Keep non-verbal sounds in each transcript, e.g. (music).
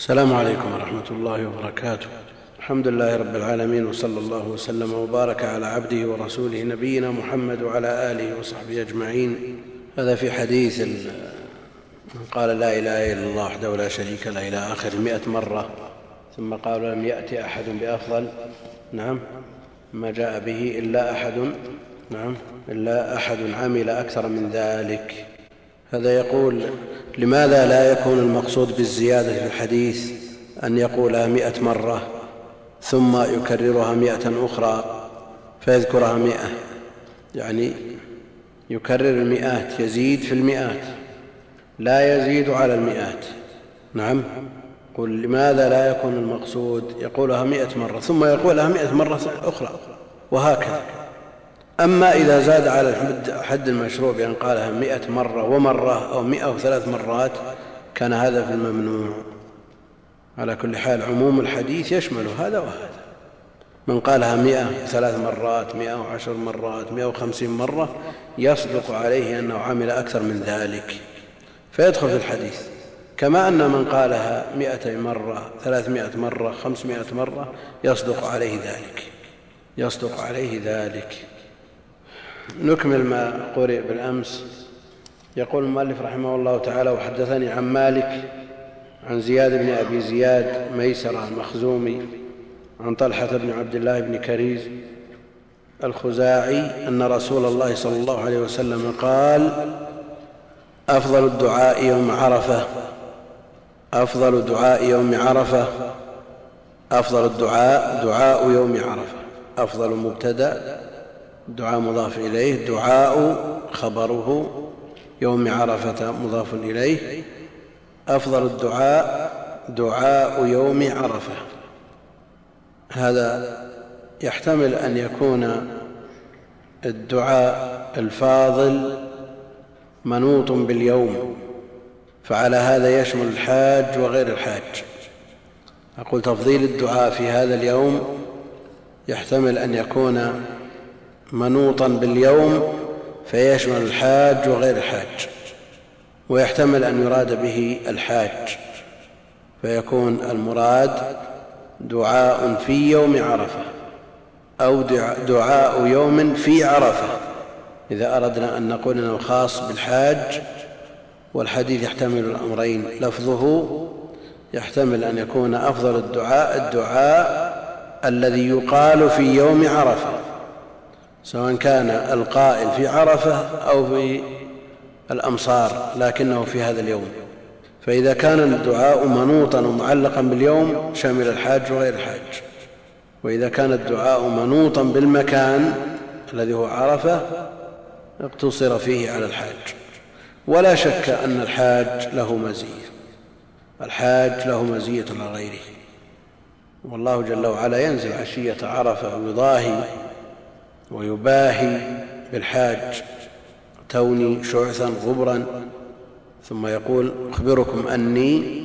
السلام عليكم ورحمة الله وبركاته. الحمد لله رب العالمين وصلى الله وسلم وبارك على عبده ورسوله نبينا محمد وعلى آله وصحبه أجمعين. هذا في حديث من قال لا إله إلا الله وحده لا شريك له إلى آخر مئة مرة ثم قال لم يأتي أحد بأفضل. نعم. ما جاء به إلا أحد. نعم. إلا أحد عمل أكثر من ذلك. هذا يقول لماذا لا يكون المقصود بالزيادة في الحديث أن يقولها مئة مرة ثم يكررها مئة أخرى فيذكرها مئة؟ يعني يكرر المئات يزيد في المئات لا يزيد على المئات. نعم. قل لماذا لا يكون المقصود يقولها مئة مرة ثم يقولها مئة مرة أخرى؟ وهكذا. أما إذا زاد على حد المشروع بأن قالها مئة مرة ومرة أو مئة وثلاث مرات كان هذا في الممنوع. على كل حال عموم الحديث يشمل هذا وهذا. من قالها مئة ثلاث مرات مئة وعشر مرات مئة وخمسين مرة يصدق عليه أنه عمل أكثر من ذلك. فيدخل في الحديث. كما أن من قالها مئتي مرة ثلاثمائة مرة خمسمائة مرة يصدق عليه ذلك. يصدق عليه ذلك. نكمل ما قرئ بالأمس. يقول المؤلف رحمه الله تعالى وحدثني عن مالك عن زياد بن أبي زياد ميسرة المخزومي عن طلحة بن عبد الله بن كريز الخزاعي أن رسول الله صلى الله عليه وسلم قال أفضل الدعاء يوم عرفة أفضل دعاء يوم عرفة أفضل الدعاء دعاء يوم عرفة أفضل مبتدأ دعاء مضاف إليه دعاء خبره يوم عرفة مضاف إليه. أفضل الدعاء دعاء يوم عرفة. هذا يحتمل أن يكون الدعاء الفاضل منوط باليوم فعلى هذا يشمل الحاج وغير الحاج. أقول تفضيل الدعاء في هذا اليوم يحتمل أن يكون منوطا باليوم فيشمل الحاج وغير الحاج ويحتمل أن يراد به الحاج فيكون المراد دعاء في يوم عرفة أو دعاء يوم في عرفة. إذا أردنا أن نقول إنه خاص بالحاج والحديث يحتمل الأمرين. لفظه يحتمل أن يكون أفضل الدعاء الدعاء الذي يقال في يوم عرفة. سواء كان القائل في عرفة أو في الأمصار لكنه في هذا اليوم. فإذا كان الدعاء منوطا ومعلقا باليوم شمل الحاج وغير الحاج. وإذا كان الدعاء منوطا بالمكان الذي هو عرفة اقتصر فيه على الحاج. ولا شك أن الحاج له مزية. الحاج له مزية على غيره. والله جل وعلا ينزل عشية عرفة ويضاهي ويباهي بالحاج توني شعثا غبرا ثم يقول أخبركم أني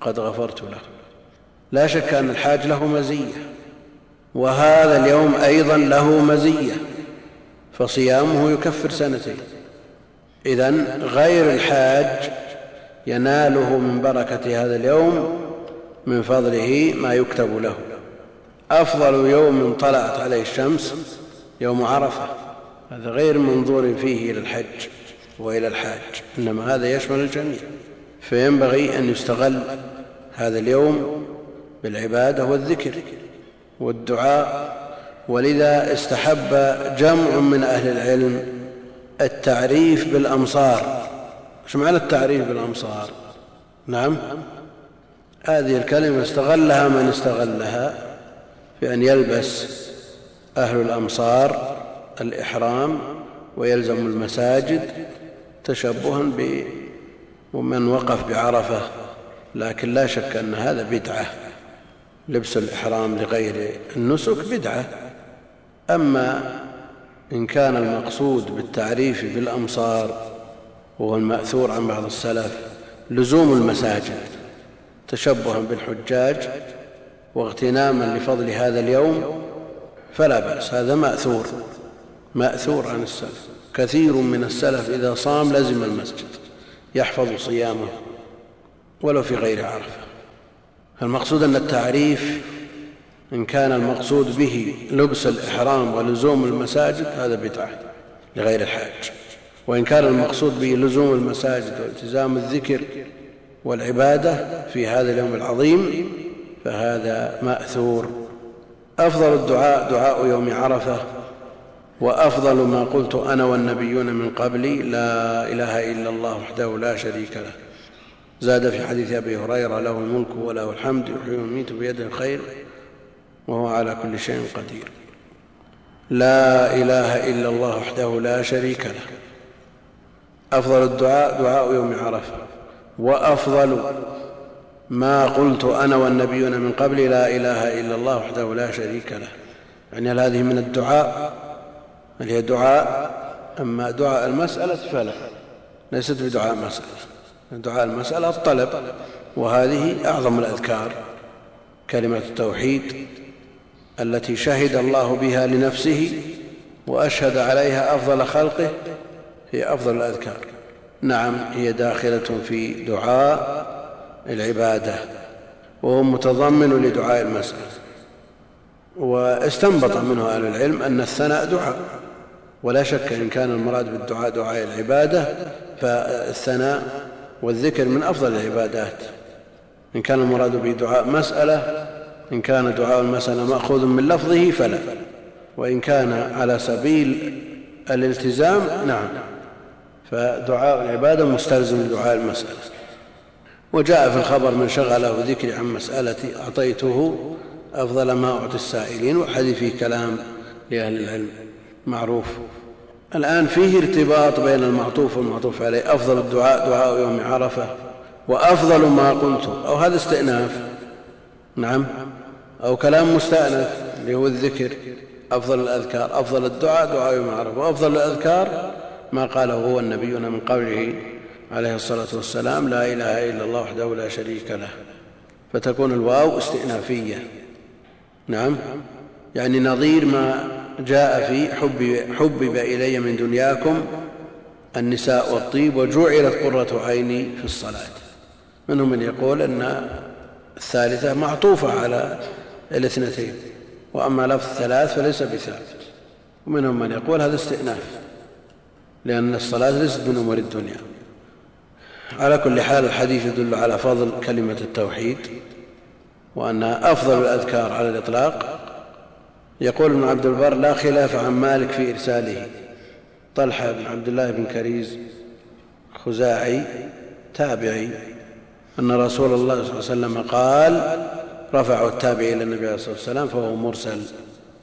قد غفرت له. لا شك أن الحاج له مزية وهذا اليوم أيضا له مزية فصيامه يكفر سنتين. إذا غير الحاج يناله من بركة هذا اليوم من فضله ما يكتب له. أفضل يوم طلعت عليه الشمس يوم عرفة. هذا غير منظور فيه إلى الحج وإلى الحاج إنما هذا يشمل الجميع. فينبغي أن يستغل هذا اليوم بالعبادة والذكر والدعاء. ولذا استحب جمع من أهل العلم التعريف بالأمصار. إيش معنى التعريف بالأمصار؟ نعم. هذه الكلمة استغلها من استغلها في أن يلبس أهل الأمصار الإحرام ويلزم المساجد تشبها بمن وقف بعرفة لكن لا شك أن هذا بدعة. لبس الإحرام لغير النسك بدعة. أما إن كان المقصود بالتعريف بالأمصار وهو المأثور عن بعض السلف لزوم المساجد تشبها بالحجاج واغتناما لفضل هذا اليوم فلا بأس هذا مأثور مأثور عن السلف. كثير من السلف إذا صام لزم المسجد يحفظ صيامه ولو في غير عرفة. المقصود أن التعريف إن كان المقصود به لبس الإحرام ولزوم المساجد هذا بدعة لغير الحاج. وإن كان المقصود به لزوم المساجد والتزام الذكر والعبادة في هذا اليوم العظيم فهذا مأثور أفضل الدعاء دعاء يوم عرفة وأفضل ما قلت أنا والنبيون من قبلي لا إله إلا الله وحده لا شريك له. زاد في حديث أبي هريرة له الملك وله الحمد يحيي ويميت بيده الخير وهو على كل شيء قدير. لا إله إلا الله وحده لا شريك له. أفضل الدعاء دعاء يوم عرفة وأفضل ما قلت أنا والنبيون من قبل لا إله إلا الله وحده لا شريك له. يعني هل هذه من الدعاء؟ هل هي دعاء؟ أما دعاء المسألة فلا. ليست بدعاء مسألة دعاء المسألة الطلب. وهذه أعظم الأذكار. كلمة التوحيد التي شهد الله بها لنفسه وأشهد عليها أفضل خلقه هي أفضل الأذكار. نعم هي داخلة في دعاء العبادة وهو متضمن لدعاء المسألة. واستنبط منه أهل العلم أن الثناء دعاء. ولا شك إن كان المراد بالدعاء دعاء العبادة فالثناء والذكر من أفضل العبادات. إن كان المراد به دعاء مسألة إن كان دعاء المسألة مأخوذ من لفظه فلا. وإن كان على سبيل الالتزام نعم. فدعاء العبادة مستلزم لدعاء المسألة. وجاء في الخبر من شغله ذكري عن مسألتي أعطيته أفضل ما أعطي السائلين والحديث فيه كلام لأهل العلم معروف. الآن فيه ارتباط بين المعطوف والمعطوف عليه أفضل الدعاء دعاء يوم عرفة وأفضل ما قلت أو هذا استئناف. نعم. أو كلام مستأنف اللي هو الذكر. أفضل الأذكار أفضل الدعاء دعاء يوم عرفة وأفضل الأذكار ما قاله هو النبيون من قوله عليه الصلاة والسلام لا إله إلا الله وحده لا شريك له. فتكون الواو استئنافية. نعم؟ يعني نظير ما جاء في حبب, حبب إلي من دنياكم النساء والطيب وجعلت قرة عيني في الصلاة. منهم من يقول أن الثالثة معطوفة على الاثنتين وأما لفظ ثلاث فليس بثابت ومنهم من يقول هذا استئناف لأن الصلاة ليست من أمور الدنيا. على كل حال الحديث يدل على فضل كلمة التوحيد وأنها أفضل الأذكار على الإطلاق. يقول ابن عبد البر لا خلاف عن مالك في إرساله. طلحة بن عبد الله بن كريز خزاعي تابعي أن رسول الله صلى الله عليه وسلم قال رفعه التابعي إلى النبي عليه الصلاة والسلام فهو مرسل.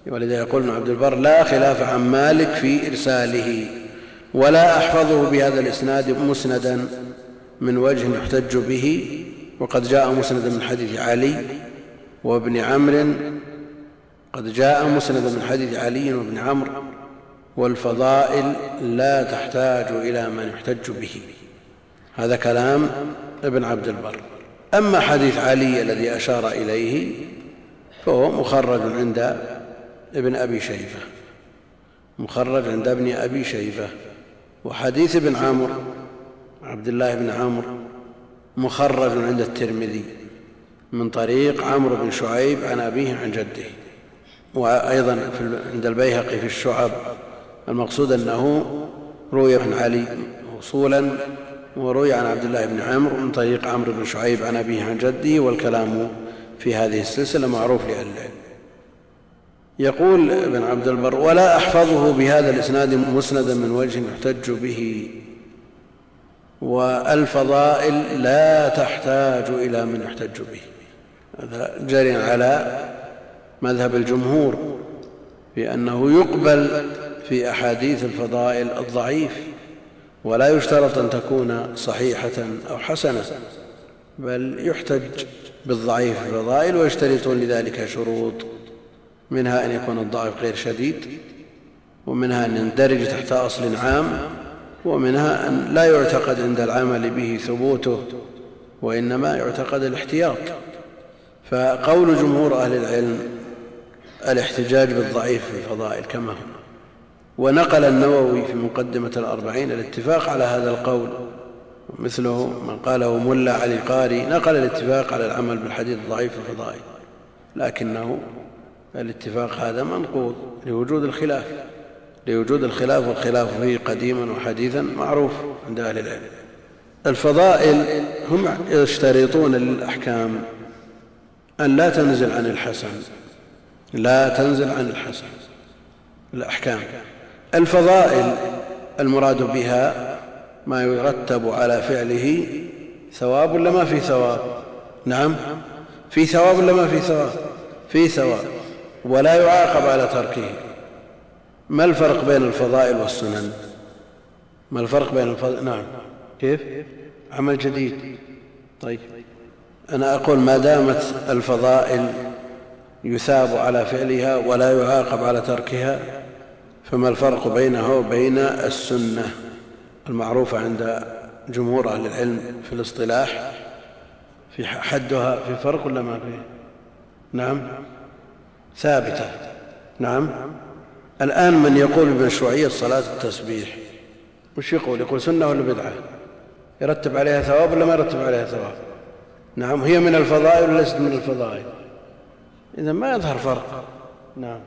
ولذا يقول ابن عبد البر لا خلاف عن مالك في إرساله. ولا أحفظه بهذا الإسناد مسندا. من وجه يحتج به وقد جاء مسندا من حديث علي وابن عمرو قد جاء مسندا من حديث علي وابن عمرو والفضائل لا تحتاج إلى من يحتج به. هذا كلام ابن عبد البر. أما حديث علي الذي أشار إليه فهو مخرج عند ابن أبي شيبة. مخرج عند ابن أبي شيبة. وحديث ابن عمرو عبد الله بن عمرو مخرج عند الترمذي من طريق عمرو بن شعيب عن أبيه عن جده. وأيضا عند البيهقي في الشعب. المقصود أنه روي عن علي وصولا وروي عن عبد الله بن عمرو من طريق عمرو بن شعيب عن أبيه عن جده. والكلام في هذه السلسلة معروف لأهل العلم. يقول ابن عبد البر ولا أحفظه بهذا الإسناد مسندا من وجه يحتج به والفضائل لا تحتاج إلى من يحتج به. هذا جري على مذهب الجمهور بأنه يقبل في أحاديث الفضائل الضعيف ولا يشترط أن تكون صحيحة أو حسنة بل يحتج بالضعيف الفضائل ويشترطون لذلك شروط منها أن يكون الضعف غير شديد ومنها أن يندرج تحت أصل عام ومنها أن لا يعتقد عند العمل به ثبوته وإنما يعتقد الاحتياط. فقول جمهور أهل العلم الاحتجاج بالضعيف في الفضائل كما هو. ونقل النووي في مقدمة الأربعين الاتفاق على هذا القول مثله من قاله ملا علي قاري نقل الاتفاق على العمل بالحديث الضعيف في الفضائل. لكنه الاتفاق هذا منقوض لوجود الخلاف. لوجود الخلاف والخلاف فيه قديما وحديثا معروف عند أهل العلم. الفضائل هم يشترطون للأحكام أن لا تنزل عن الحسن. لا تنزل عن الحسن. الأحكام. الفضائل المراد بها ما يرتب على فعله ثواب ولا ما في ثواب؟ نعم. في ثواب ولا ما في ثواب؟ في ثواب. ولا يعاقب على تركه. ما الفرق بين الفضائل والسنن؟ ما الفرق بين الفضائل نعم. كيف؟ عمل جديد. طيب. أنا أقول ما دامت الفضائل يثاب على فعلها ولا يعاقب على تركها فما الفرق بينها وبين السنة المعروفة عند جمهور أهل العلم في الاصطلاح؟ في حدها في فرق ولا ما فيه نعم. ثابتة. نعم. الآن من يقول بمشروعية صلاة التسبيح وش يقول؟ يقول سنة ولا بدعة؟ يرتب عليها ثواب ولا ما يرتب عليها ثواب؟ نعم هي من الفضائل ولا ليست من الفضائل؟ إذا ما يظهر فرق. نعم.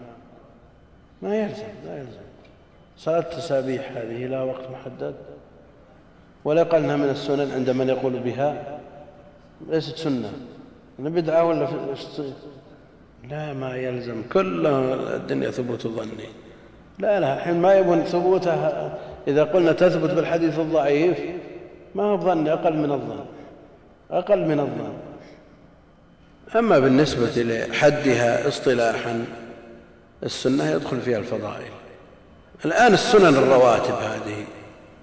ما يلزم لا يلزم. صلاة التسابيح هذه لها وقت محدد ولا يقال انها من السنن عند من يقول بها ليست سنة. بدعة ولا لا ما يلزم. كل الدنيا ثبوت ظني لا لا الحين ما يبون ثبوتها إذا قلنا تثبت بالحديث الضعيف ما هو ظن أقل من الظن. أقل من الظن. أما بالنسبة لحدها اصطلاحا السنة يدخل فيها الفضائل. الآن السنن الرواتب هذه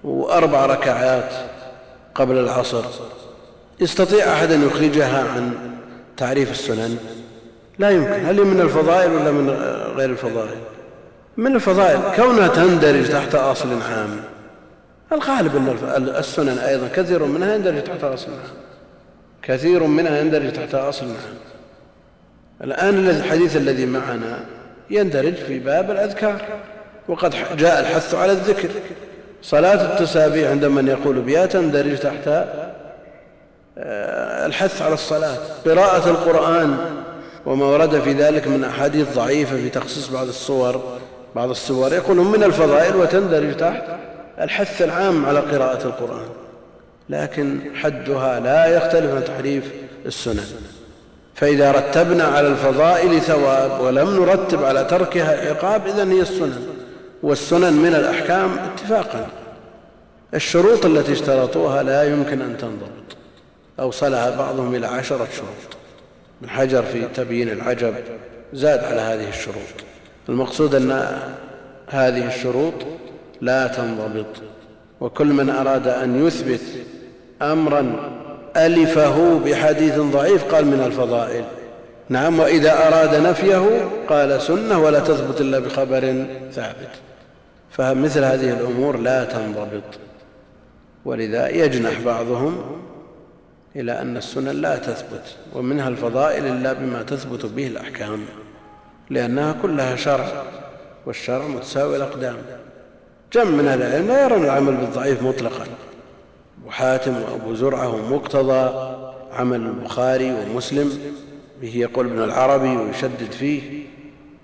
وأربع ركعات قبل العصر يستطيع أحد أن يخرجها عن تعريف السنن؟ لا يمكن. هل هي من الفضائل ولا من غير الفضائل؟ من الفضائل. كونها تندرج تحت أصل عام. الغالب أن السنن أيضا كثير منها يندرج تحت أصل عام. كثير منها يندرج تحت أصل عام. الآن الحديث الذي معنا يندرج في باب الأذكار. وقد جاء الحث على الذكر. صلاة التسابيح عند من يقول بها تندرج تحت آه، الحث على الصلاة. قراءة القرآن. وما ورد في ذلك من أحاديث ضعيفة في تخصيص بعض الصور. بعض السور يقولون من الفضائل وتندرج تحت الحث العام على قراءة القرآن. لكن حدها لا يختلف عن تحريف السنن. فإذا رتبنا على الفضائل ثواب ولم نرتب على تركها عقاب إذن هي السنن. والسنن من الأحكام اتفاقا. الشروط التي اشترطوها لا يمكن أن تنضبط. أوصلها بعضهم إلى عشرة شروط. ابن حجر في تبيين العجب زاد على هذه الشروط. المقصود أن هذه الشروط لا تنضبط وكل من أراد أن يثبت أمرا ألفه بحديث ضعيف قال من الفضائل. نعم وإذا أراد نفيه قال سنة ولا تثبت إلا بخبر ثابت. فمثل هذه الأمور لا تنضبط ولذا يجنح بعضهم إلى أن السنن لا تثبت ومنها الفضائل إلا بما تثبت به الأحكام لأنها كلها شرع والشرع متساوي الأقدام. جم من أهل العلم لا يرون العمل بالضعيف مطلقا. ابو حاتم وأبو زرعة ومقتضى عمل البخاري ومسلم به يقول ابن العربي ويشدد فيه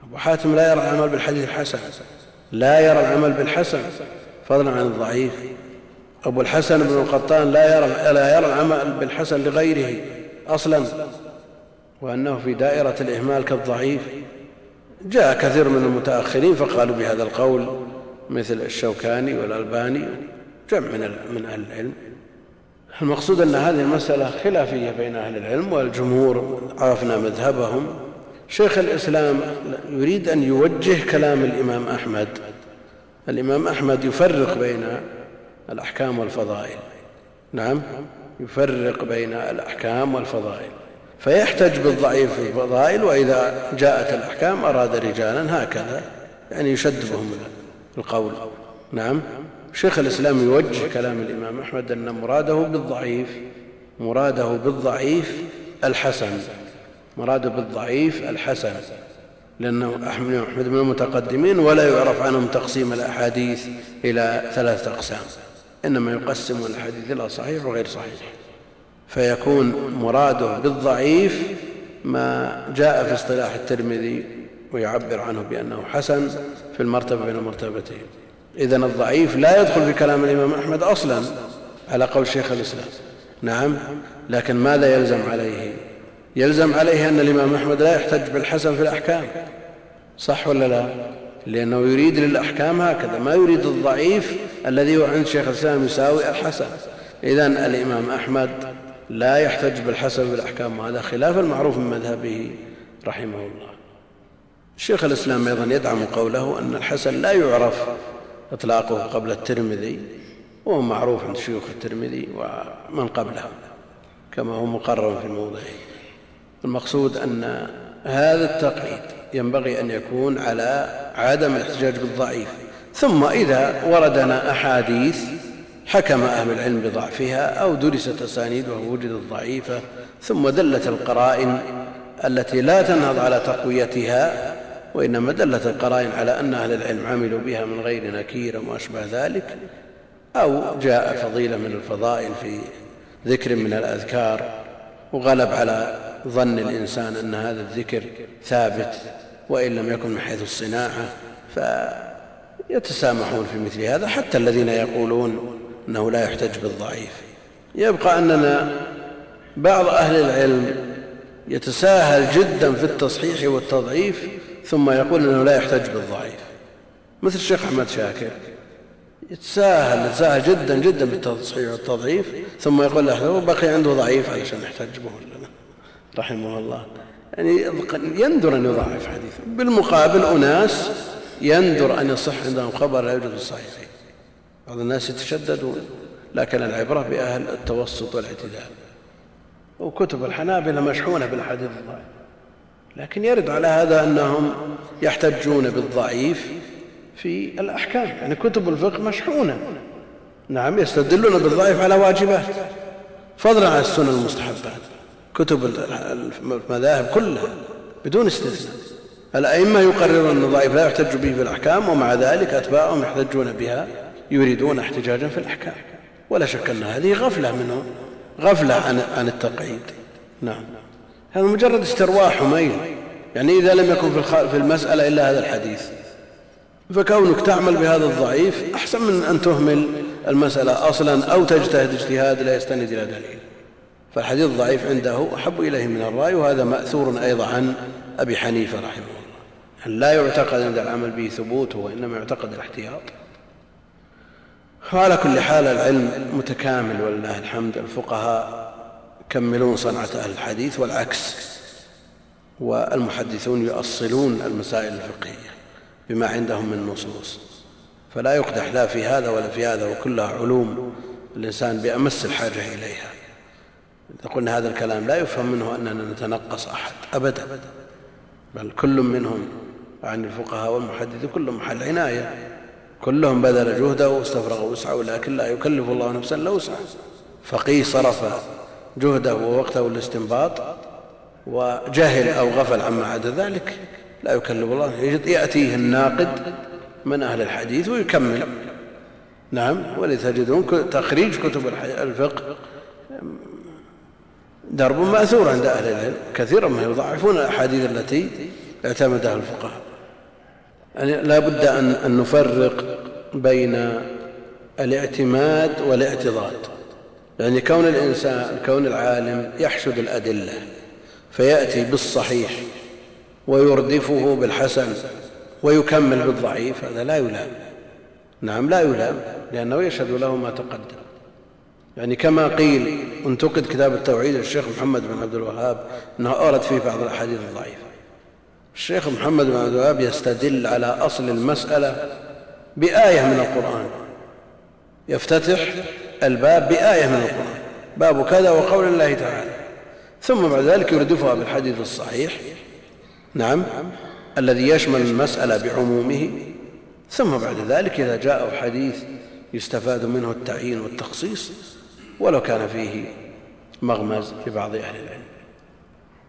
أبو حاتم لا يرى العمل بالحديث الحسن لا يرى العمل بالحسن فضلا عن الضعيف. أبو الحسن بن القطان لا يرى, لا يرى العمل بالحسن لغيره أصلا وأنه في دائرة الإهمال كالضعيف. جاء كثير من المتأخرين فقالوا بهذا القول مثل الشوكاني والألباني جمع من من أهل العلم. المقصود أن هذه المسألة خلافية بين أهل العلم والجمهور عرفنا مذهبهم. شيخ الإسلام يريد أن يوجه كلام الإمام أحمد. الإمام أحمد يفرق بين الأحكام والفضائل. نعم. يفرق بين الأحكام والفضائل. فيحتج بالضعيف في الفضائل وإذا جاءت الأحكام أراد رجالا هكذا. يعني يشد بهم القول. نعم. شيخ الإسلام يوجه كلام الإمام أحمد أن مراده بالضعيف مراده بالضعيف الحسن. مراده بالضعيف الحسن. لأنه أحمد من المتقدمين ولا يعرف عنهم تقسيم الأحاديث إلى ثلاثة أقسام. إنما يقسم الحديث إلى صحيح وغير صحيح فيكون مراده بالضعيف ما جاء في اصطلاح الترمذي ويعبر عنه بأنه حسن في المرتبة بين المرتبتين. إذا الضعيف لا يدخل في كلام الإمام أحمد أصلا على قول شيخ الإسلام. نعم لكن ماذا يلزم عليه؟ يلزم عليه أن الإمام أحمد لا يحتج بالحسن في الأحكام. صح ولا لا؟ لأنه يريد للأحكام هكذا ما يريد الضعيف الذي هو عند شيخ الإسلام يساوي الحسن. إذا الإمام أحمد لا يحتج بالحسن في الأحكام وهذا خلاف المعروف من مذهبه رحمه الله. شيخ الإسلام أيضا يدعم قوله أن الحسن لا يعرف إطلاقه قبل الترمذي وهو معروف عند شيوخ الترمذي ومن قبله كما هو مقرر في الموضع. المقصود أن هذا التقعيد ينبغي أن يكون على عدم الاحتجاج بالضعيف. ثم إذا وردنا أحاديث حكم أهل العلم بضعفها أو درست أسانيدها ووجدت ضعيفة ثم دلت القرائن التي لا تنهض على تقويتها وإنما دلت القرائن على أن أهل العلم عملوا بها من غير نكير وما أشبه ذلك أو جاء فضيلة من الفضائل في ذكر من الأذكار وغلب على ظن الإنسان أن هذا الذكر ثابت وإن لم يكن من حيث الصناعة فيتسامحون في مثل هذا حتى الذين يقولون أنه لا يحتج بالضعيف. يبقى أننا بعض أهل العلم يتساهل جدا في التصحيح والتضعيف ثم يقول إنه لا يحتج بالضعيف. مثل الشيخ أحمد شاكر يتساهل يتساهل جدا جدا بالتصحيح والتضعيف ثم يقول له بقي عنده ضعيف علشان يحتج به رحمه الله. يعني يندر أن يضعف حديثه بالمقابل أناس يندر أن يصح عندهم خبر لا يوجد في الصحيحين بعض الناس يتشددون لكن العبرة بأهل التوسط والاعتدال. وكتب الحنابلة مشحونة بالاحاديث الضعيفه لكن يرد على هذا أنهم يحتجون بالضعيف في الأحكام. يعني كتب الفقه مشحونة. نعم يستدلون بالضعيف على واجبات. فضلا عن السنن المستحبات كتب المذاهب كلها بدون استثناء. الأئمة يقررون أن الضعيف لا يحتج به في الأحكام ومع ذلك أتباعهم يحتجون بها يريدون احتجاجا في الأحكام. ولا شك أن هذه غفلة منهم غفلة عن, عن التقعيد نعم. هذا مجرد استرواح وميل. يعني إذا لم يكن في المسألة إلا هذا الحديث. فكونك تعمل بهذا الضعيف أحسن من أن تهمل المسألة أصلا أو تجتهد اجتهاد لا يستند إلى دليل. فالحديث الضعيف عنده أحب إليه من الرأي وهذا مأثور أيضا عن أبي حنيفة رحمه الله لا يعتقد عند العمل به ثبوته وإنما يعتقد الاحتياط. وعلى كل حال العلم متكامل ولله الحمد الفقهاء يكملون صنعة أهل الحديث والعكس والمحدثون يؤصلون المسائل الفقهية بما عندهم من نصوص. فلا يقدح لا في هذا ولا في هذا وكلها علوم الإنسان بأمس الحاجة إليها. إذا قلنا هذا الكلام لا يفهم منه أننا نتنقص أحد أبدا. بل كل منهم عن الفقهاء والمحدثين كلهم محل عناية. كلهم بذل جهده واستفرغ وسعه لكن لا يكلف الله نفسا إلا وسعه فقيه صرف جهده ووقته الاستنباط وجهل أو غفل عما عدا ذلك. لا يكلف الله. يأتيه الناقد من أهل الحديث ويكمل. نعم. ولتجدون تخريج كتب الفقه درب مأثور عند أهل العلم. كثيرا ما يضعفون الأحاديث التي اعتمدها الفقهاء. يعني لا بد أن نفرق بين الاعتماد والاعتضاد. يعني كون الإنسان كون العالم يحشد الأدلة فيأتي بالصحيح ويردفه بالحسن ويكمل بالضعيف هذا لا يلام. نعم لا يلام لأنه يشهد له ما تقدم. يعني كما قيل انتقد كتاب التوحيد للشيخ محمد بن عبد الوهاب انه اورد فيه بعض الأحاديث الضعيفة. الشيخ محمد بن عبد الوهاب يستدل على أصل المسألة بآية من القرآن. يفتتح الباب بآية من القرآن. باب كذا وقول الله تعالى. ثم بعد ذلك يردفها بالحديث الصحيح. نعم. الذي يشمل المسألة بعمومه. ثم بعد ذلك إذا جاء حديث يستفاد منه التعيين والتخصيص ولو كان فيه مغمز في بعض أهل العلم.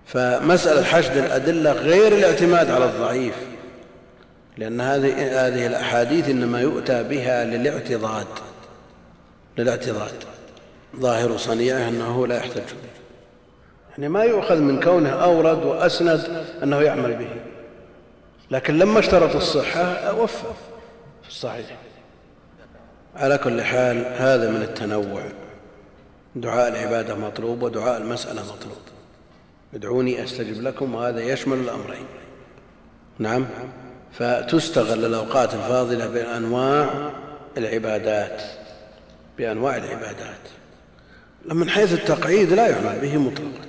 فمسألة حشد الأدلة غير الاعتماد على الضعيف لأن هذه هذه الأحاديث إنما يؤتى بها للاعتضاد للاعتضاد. ظاهر صنيعه أنه لا يحتج يعني ما يؤخذ من كونه أورد وأسند أنه يعمل به. لكن لما اشترط الصحة وفى في الصحيح. على كل حال هذا من التنوع. دعاء العبادة مطلوب ودعاء المسألة مطلوب. ادعوني أستجب لكم وهذا يشمل الأمرين. نعم. فتستغل الأوقات الفاضلة بأنواع العبادات بأنواع العبادات. من حيث التقعيد لا يعمل به مطلقا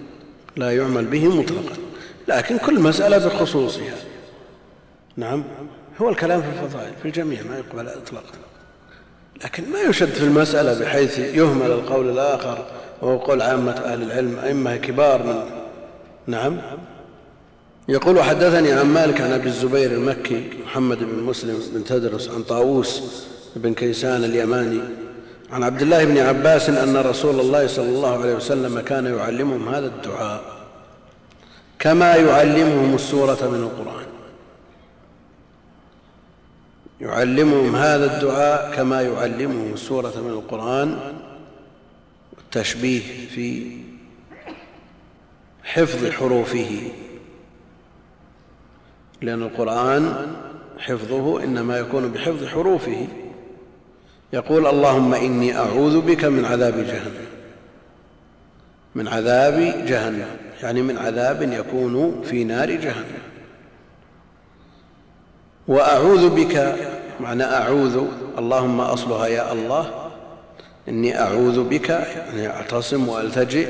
لا يعمل به مطلقا لكن كل مسألة بخصوصها. نعم. هو الكلام في الفضائل في الجميع ما يقبل اطلاقا. لكن ما يشد في المسألة بحيث يهمل القول الآخر وهو قول عامة أهل العلم أئمة كبار من نعم. يقول حدثني عن مالك عن ابي الزبير المكي محمد بن مسلم بن تدرس عن طاووس بن كيسان اليماني عن عبد الله بن عباس أن رسول الله صلى الله عليه وسلم كان يعلمهم هذا الدعاء كما يعلمهم السورة من القرآن. يعلمهم هذا الدعاء كما يعلمهم السورة من القرآن. التشبيه في حفظ حروفه. لأن القرآن حفظه إنما يكون بحفظ حروفه. يقول اللهم إني أعوذ بك من عذاب جهنم. من عذاب جهنم. يعني من عذاب يكون في نار جهنم. وأعوذ بك معنى أعوذ اللهم أصلها يا الله. إني أعوذ بك يعني أعتصم وألتجئ.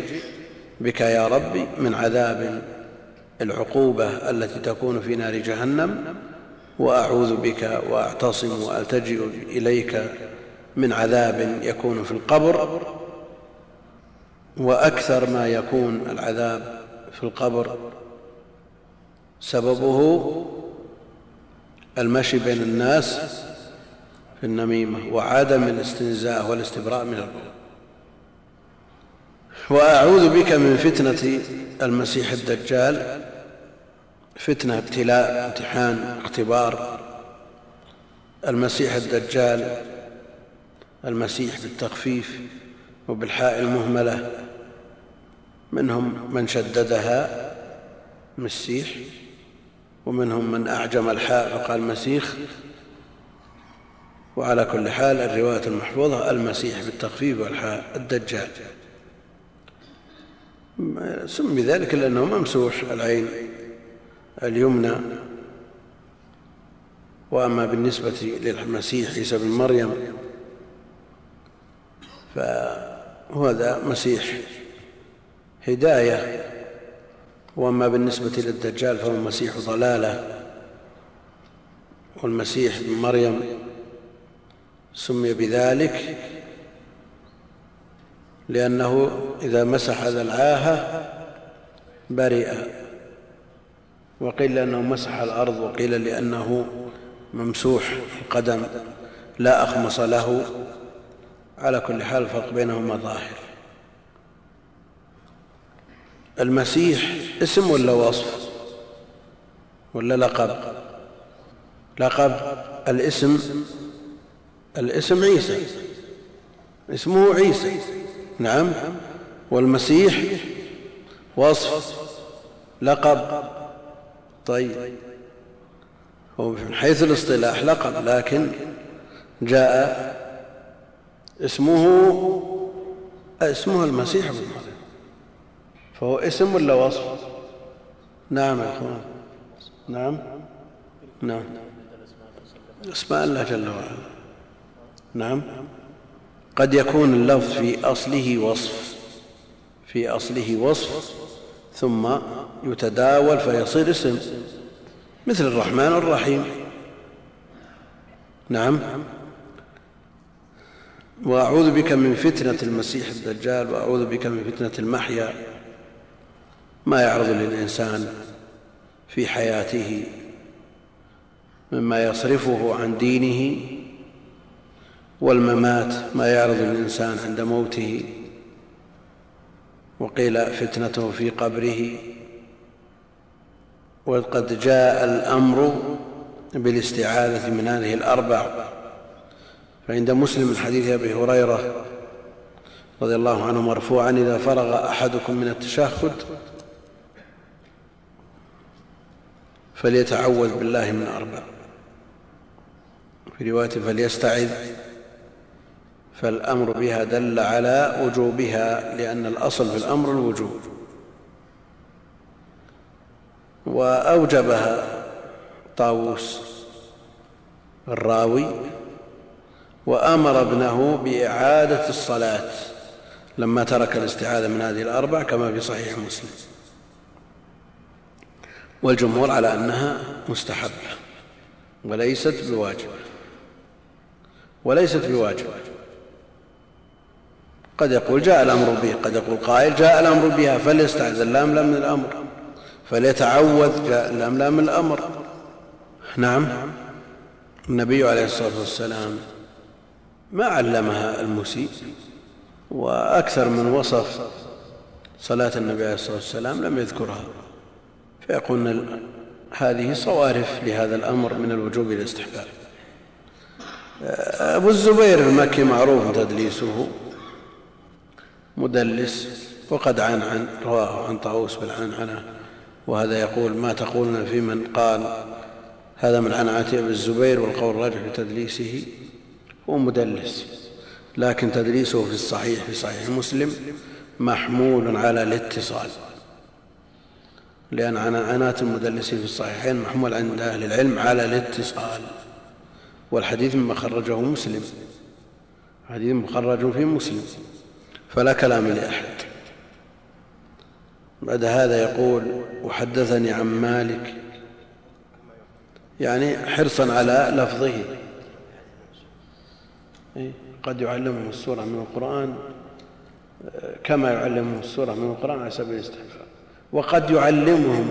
بك يا ربي من عذاب العقوبة التي تكون في نار جهنم وأعوذ بك وأعتصم وألتجئ إليك من عذاب يكون في القبر وأكثر ما يكون العذاب في القبر. سببه المشي بين الناس في النميمة وعدم الاستنزاء والاستبراء من البول وأعوذ بك من فتنة المسيح الدجال فتنة ابتلاء امتحان اختبار. المسيح الدجال المسيح بالتخفيف وبالحاء المهملة منهم من شددها مسيح ومنهم من أعجم الحاء فقال مسيخ وعلى كل حال الرواية المحفوظة المسيح بالتخفيف والحاء الدجال. سمي ذلك لأنه ممسوح العين اليمنى. وأما بالنسبة للمسيح عيسى بن مريم فهذا مسيح هداية. وأما بالنسبة للدجال فهو مسيح ضلالة. والمسيح بن مريم سمي بذلك لأنه إذا مسح ذا العاهة برئ. وقيل لأنه مسح الأرض وقيل لأنه ممسوح القدم لا أخمص له. على كل حال الفرق بينهما ظاهر. المسيح اسم ولا وصف ولا لقب؟ لقب الاسم الاسم عيسى اسمه عيسى. نعم. والمسيح وصف لقب. طيب. هو من حيث الاصطلاح لقب لكن جاء اسمه اسمه المسيح ابن مريم. فهو اسم ولا وصف؟ نعم يا أخوان. نعم. نعم. اسماء الله جل وعلا. نعم. قد يكون اللفظ في أصله وصف في أصله وصف ثم يتداول فيصير اسم مثل الرحمن الرحيم. نعم. وأعوذ بك من فتنة المسيح الدجال وأعوذ بك من فتنة المحيا. ما يعرض للإنسان في حياته مما يصرفه عن دينه والممات ما يعرض للإنسان عند موته. وقيل فتنته في قبره. وقد جاء الأمر بالاستعاذة من هذه الأربع. فعند مسلم من حديث أبي هريرة رضي الله عنه مرفوعا إذا فرغ أحدكم من التشهد فليتعوذ بالله من أربع. في رواية فليستعذ. فالأمر بها دل على وجوبها لأن الأصل في الأمر الوجوب. وأوجبها طاووس الراوي وأمر ابنه بإعادة الصلاة لما ترك الاستعاذة من هذه الأربع كما في صحيح مسلم. والجمهور على أنها مستحبة وليست بواجبة وليست بواجبة قد يقول جاء الأمر به قد يقول قائل جاء الأمر بها فليستعذ اللام لام الأمر فليتعوذ جاء اللام لام من الأمر. نعم. النبي عليه الصلاة والسلام ما علمها المسيء وأكثر من وصف صلاة النبي عليه الصلاة والسلام لم يذكرها. فيقول هذه صوارف لهذا الأمر من الوجوب الاستحباب. أبو الزبير المكي معروف تدليسه. مدلس وقد عن عن رواه عن طاووس بالعنعنة وهذا يقول ما تقولون في من قال هذا من عنعة أبي الزبير والقول الراجح في تدليسه هو مدلس. لكن تدليسه في الصحيح في صحيح مسلم محمول على الاتصال. لأن عنات المدلسين في الصحيحين محمول عند أهل العلم على الاتصال. والحديث مما خرجه مسلم. حديث مخرج في مسلم. فلا كلام لأحد. بعد هذا يقول وحدثني عن مالك. يعني حرصا على لفظه. إيه، قد يعلمهم السورة من القرآن كما يعلمهم السورة من القرآن على سبيل الاستحفاء وقد يعلمهم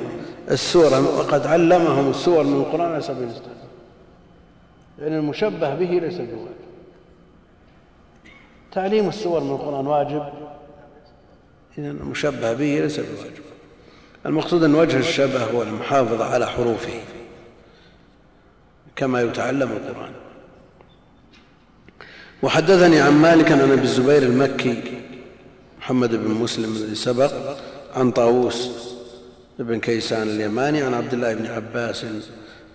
السورة وقد علمهم السور من القرآن على سبيل الاستحفاء يعني المشبه به ليس بواجب. تعليم السور من القرآن واجب؟ إذا المشبه به ليس بواجب. المقصود أن وجه الشبه هو المحافظة على حروفه كما يتعلم القرآن. وحدثني عن مالك عن أبي الزبير المكي محمد بن مسلم الذي سبق عن طاووس بن كيسان اليماني عن عبد الله بن عباس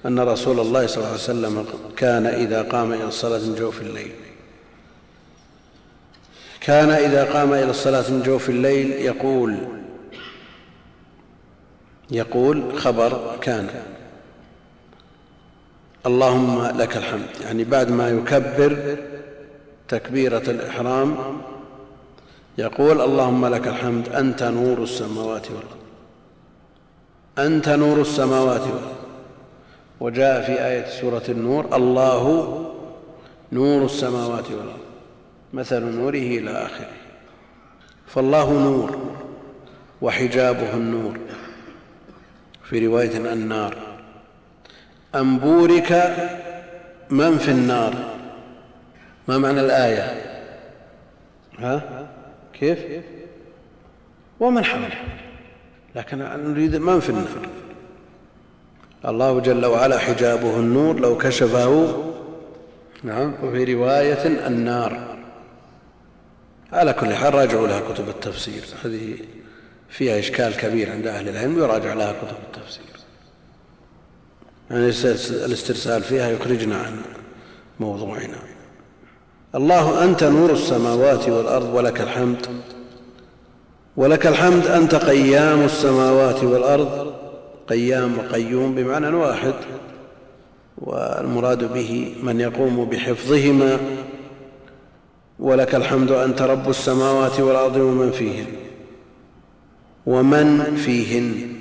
أن رسول الله صلى الله عليه وسلم كان إذا قام إلى الصلاة من جوف الليل. كان إذا قام إلى الصلاة من جوف الليل يقول يقول خبر كان. اللهم لك الحمد. يعني بعد ما يكبر تكبيرة الإحرام يقول اللهم لك الحمد أنت نور السماوات والأرض. أنت نور السماوات والأرض. وجاء في آية سورة النور الله نور السماوات والأرض. مثل نوره إلى آخره. فالله نور وحجابه النور. في رواية النار. أن بورك من في النار. ما معنى الآية؟ ها؟ كيف؟ ومن حوله لكن نريد من في النار. الله جل وعلا حجابه النور لو كشفه. نعم. وفي رواية النار. على كل حال راجعوا لها كتب التفسير. هذه فيها إشكال كبير عند أهل العلم يراجع لها كتب التفسير. يعني الاسترسال فيها يخرجنا عن موضوعنا. الله أنت نور السماوات والأرض ولك الحمد. ولك الحمد أنت قيام السماوات والأرض. قيام وقيوم بمعنى واحد. والمراد به من يقوم بحفظهما ولك الحمد أنت رب السماوات والأرض ومن فيهن. ومن فيهن.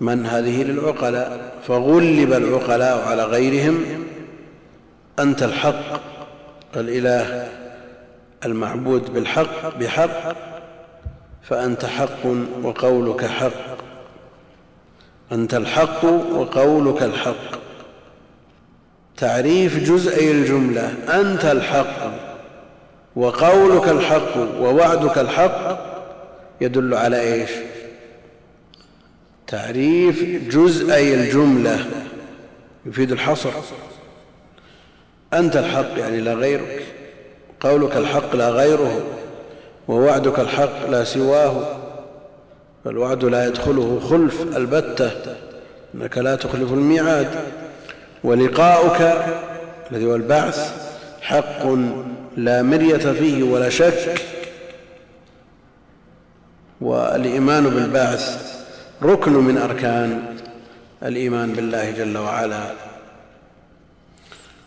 من هذه للعقلاء. فغلب العقلاء على غيرهم. أنت الحق. الإله المعبود بالحق. بحق. فأنت حق وقولك حق. أنت الحق وقولك الحق. تعريف جزئي الجملة. أنت الحق. وقولك الحق ووعدك الحق يدل على إيش؟ تعريف جزئي الجملة يفيد الحصر. أنت الحق يعني لا غيرك. قولك الحق لا غيره ووعدك الحق لا سواه. فالوعد لا يدخله خلف البتة إنك لا تخلف الميعاد. ولقاؤك الذي هو البعث حق لا مرية فيه ولا شك. والإيمان بالبعث ركن من أركان الإيمان بالله جل وعلا.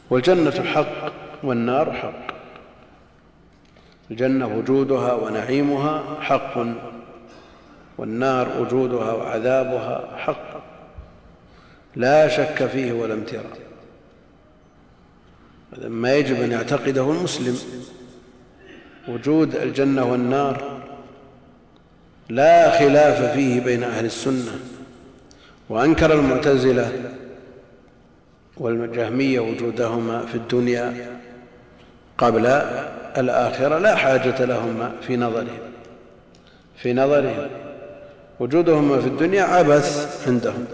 والجنة حق والنار حق. الجنة وجودها ونعيمها حق. والنار وجودها وعذابها حق. لا شك فيه ولا امتراء. هذا ما يجب أن يعتقده المسلم. وجود الجنة والنار لا خلاف فيه بين أهل السنة. وأنكر المعتزلة والجهمية وجودهما في الدنيا قبل الآخرة لا حاجة لهما في نظرهم. في نظرهم. وجودهما في الدنيا عبث عندهم.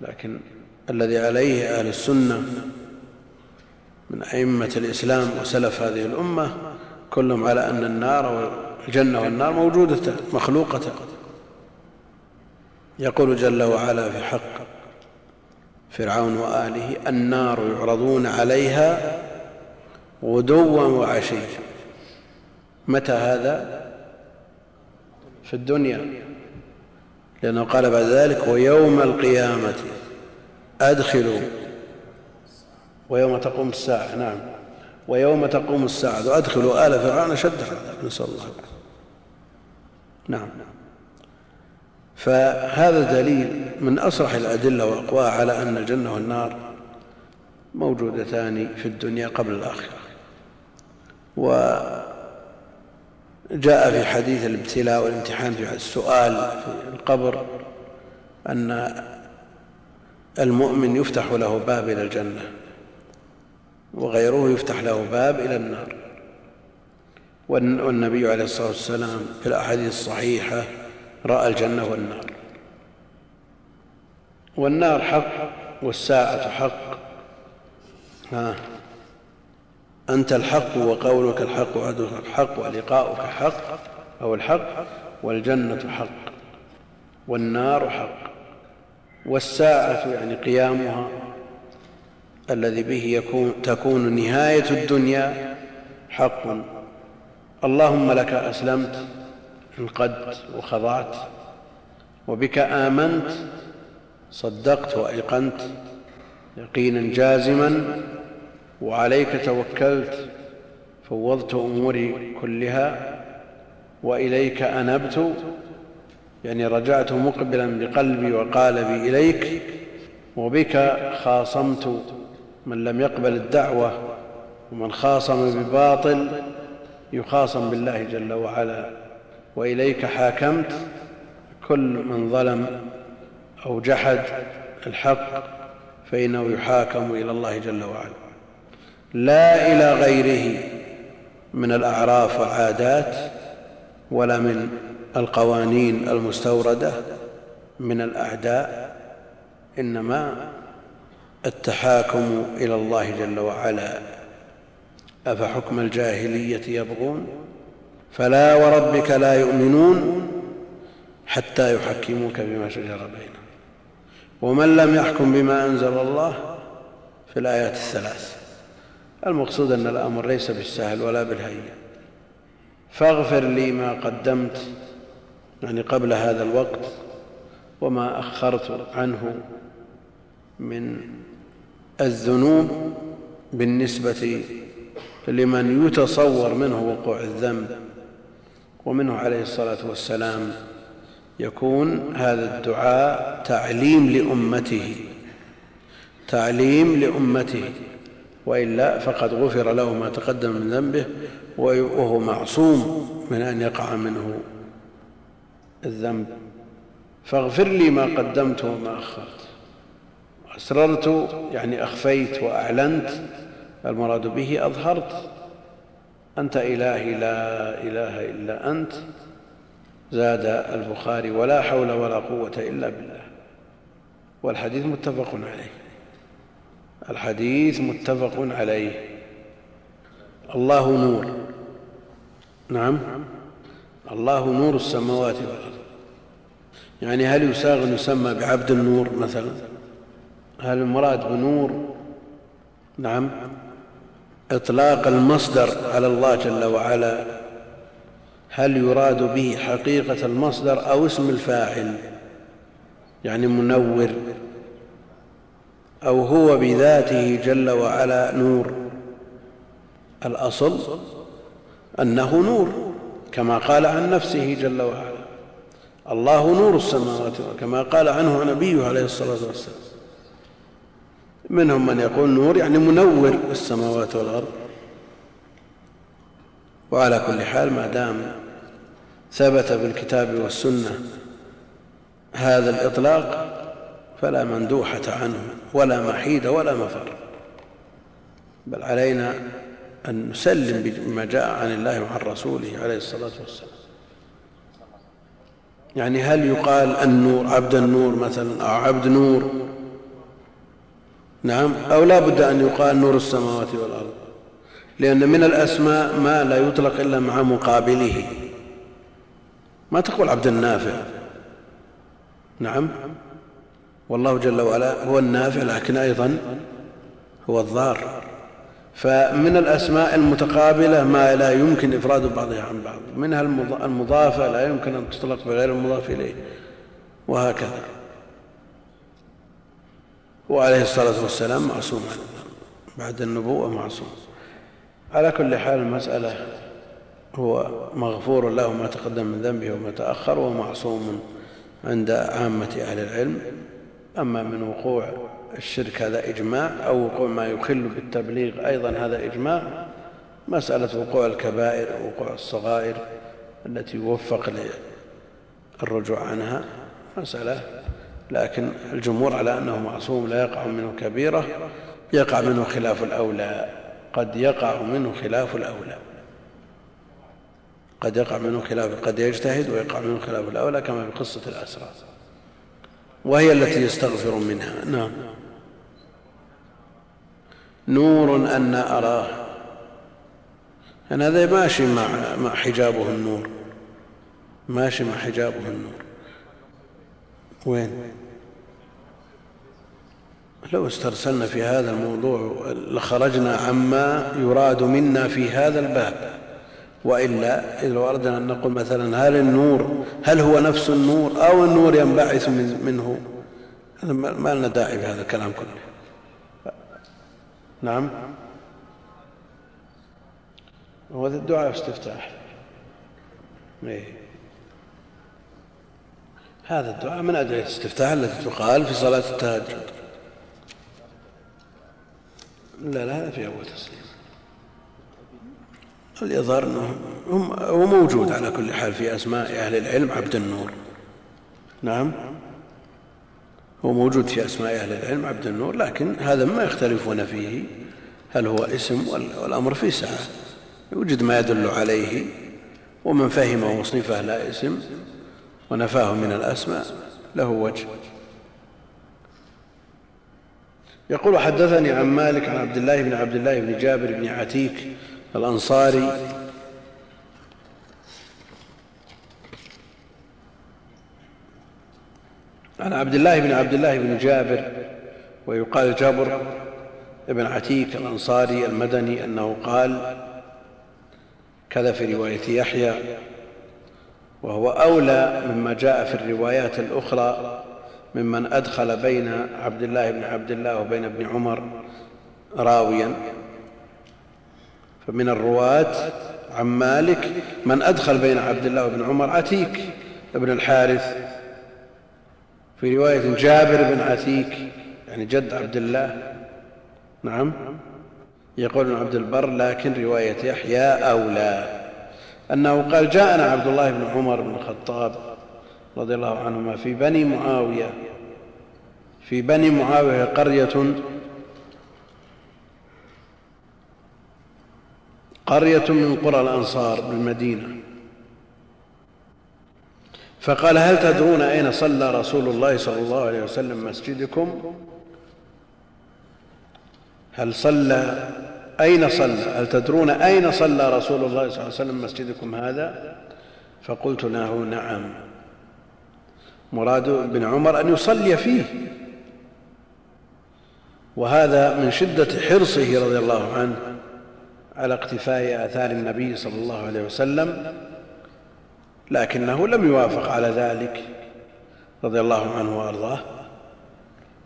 لكن الذي عليه أهل السنة من أئمة الإسلام وسلف هذه الأمة كلهم على أن النار والجنة والنار موجودة مخلوقة. يقول جل وعلا في حق فرعون وآله النار يعرضون عليها غدوا وعشيا. متى هذا؟ في الدنيا. لأنه قال بعد ذلك ويوم القيامة أدخلوا ويوم تقوم الساعة نعم. ويوم تقوم الساعة. وأدخلوا آل فرعون شد العذاب نسأل الله. نعم. فهذا دليل من أصرح الأدلة وأقواها على أن الجنة والنار موجودتان في الدنيا قبل الآخرة. وجاء في حديث الابتلاء والامتحان في السؤال في القبر أن المؤمن يفتح له باب إلى الجنة. وغيره يفتح له باب إلى النار. والنبي عليه الصلاة والسلام في الأحاديث الصحيحة رأى الجنة والنار. والنار حق والساعة حق. ها؟ أنت الحق وقولك الحق وعدك الحق ولقاؤك حق أو الحق والجنة حق والنار حق. والساعة يعني قيامها الذي به يكون تكون نهاية الدنيا حق. اللهم لك أسلمت انقدت وخضعت وبك آمنت صدقت وأيقنت يقينا جازما وعليك توكلت فوضت أموري كلها وإليك أنبت يعني رجعت مقبلا بقلبي وقالبي إليك وبك خاصمت من لم يقبل الدعوة ومن خاصم بباطل يخاصم بالله جل وعلا. وإليك حاكمت كل من ظلم أو جحد الحق فإنه يحاكم إلى الله جل وعلا. لا إلى غيره من الأعراف والعادات ولا من القوانين المستوردة من الأعداء إنما التحاكم إلى الله جل وعلا. أفحكم الجاهلية يبغون؟ فلا وربك لا يؤمنون حتى يحكموك بما شجر بينهم. ومن لم يحكم بما أنزل الله في الآيات الثلاث. المقصود أن الأمر ليس بالسهل ولا بالهين. فاغفر لي ما قدمت يعني قبل هذا الوقت وما أخرت عنه من الذنوب بالنسبة لمن يتصور منه وقوع الذنب ومنه عليه الصلاة والسلام يكون هذا الدعاء تعليم لأمته تعليم لأمته وإلا فقد غفر له ما تقدم من ذنبه وهو معصوم من أن يقع منه الذنب. فاغفر لي ما قدمت وما أخرت. أسررت يعني أخفيت وأعلنت المراد به أظهرت. أنت إلهي لا إله إلا أنت. زاد البخاري ولا حول ولا قوة إلا بالله. والحديث متفق عليه. الحديث متفق عليه. الله نور. نعم. الله نور السماوات والأرض. يعني هل يساغ أن يسمى بعبد النور مثلا؟ هل المراد بنور؟ نعم. إطلاق المصدر على الله جل وعلا. هل يراد به حقيقة المصدر أو اسم الفاعل؟ يعني منور. أو هو بذاته جل وعلا نور. الأصل أنه نور كما قال عن نفسه جل وعلا. الله نور السماوات كما قال عنه نبيه عليه الصلاة والسلام. منهم من يقول نور يعني منور السماوات والأرض. وعلى كل حال ما دام ثبت في الكتاب والسنة هذا الإطلاق فلا مندوحة عنه ولا محيد ولا مفر. بل علينا أن نسلم بما جاء عن الله وعن رسوله عليه الصلاة والسلام. يعني هل يقال النور عبد النور مثلا أو عبد نور؟ نعم. أو لا بد أن يقال نور السماوات والأرض. لأن من الأسماء ما لا يطلق إلا مع مقابله. ما تقول عبد النافع. نعم. والله جل وعلا هو النافع لكن أيضا هو الضار. فمن الأسماء المتقابلة ما لا يمكن إفراد بعضها عن بعض. منها المضافة لا يمكن أن تطلق بغير المضاف إليه. وهكذا. وعليه الصلاة والسلام معصوم بعد النبوة معصوم. على كل حال المسألة هو مغفور له ما تقدم من ذنبه وما تأخر ومعصوم عند عامة أهل العلم. أما من وقوع الشرك هذا إجماع أو وقوع ما يخل بالتبليغ أيضا هذا إجماع مسألة وقوع الكبائر ووقوع الصغائر التي يوفق للرجوع عنها مسألة لكن الجمهور على أنه معصوم لا يقع منه كبيرة يقع منه خلاف الأولى قد يقع منه خلاف الأولى. قد يقع منه خلاف قد يجتهد ويقع منه خلاف الأولى كما في قصة الأسرى. وهي التي يستغفر منها. نعم. نور أن أراه. يعني هذا ماشي مع, مع حجابه النور. ماشي مع حجابه النور. وين؟ لو استرسلنا في هذا الموضوع لخرجنا عما يراد منا في هذا الباب. وإلا إذا أردنا أن نقول مثلا هل النور هل هو نفس النور أو النور ينبعث منه؟ ما لنا داعي بهذا الكلام كله. نعم. هو الدعاء استفتاح. إيه؟ هذا الدعاء من أدعية الاستفتاح التي تقال في صلاة التهجد. لا لا هذا في أول تسليم. اليظهر إنه هو موجود على كل حال في أسماء أهل العلم عبد النور. نعم. هو موجود في أسماء أهل العلم عبد النور لكن هذا ما يختلفون فيه هل هو اسم والأمر في سعه يوجد ما يدل عليه ومن فهم وصفه لا اسم ونفاه من الأسماء له وجه. يقول حدثني عن مالك عن عبد الله بن عبد الله بن جابر بن عتيك الأنصاري. عن عبد الله بن عبد الله بن جابر ويقال جابر بن عتيك الأنصاري المدني أنه قال كذا في رواية يحيى وهو أولى مما جاء في الروايات الأخرى ممن أدخل بين عبد الله بن عبد الله وبين ابن عمر راويا. فمن الرواة عن مالك من أدخل بين عبد الله وابن عمر عتيك بن الحارث. في رواية جابر بن عتيك يعني جد عبد الله. نعم. يقول ابن عبد البر لكن رواية يحيى أولى. أنه قال جاءنا عبد الله بن عمر بن الخطاب رضي الله عنهما في بني معاوية في بني معاوية قرية قرية من قرى الأنصار بالمدينة. فقال هل تدرون أين صلى رسول الله صلى الله عليه وسلم مسجدكم؟ هل صلى؟ أين صلى؟ هل تدرون أين صلى رسول الله صلى الله عليه وسلم مسجدكم هذا؟ فقلت له نعم. مراد بن عمر أن يصلي فيه. وهذا من شدة حرصه رضي الله عنه على اقتفاء آثار النبي صلى الله عليه وسلم لكنه لم يوافق على ذلك رضي الله عنه وأرضاه.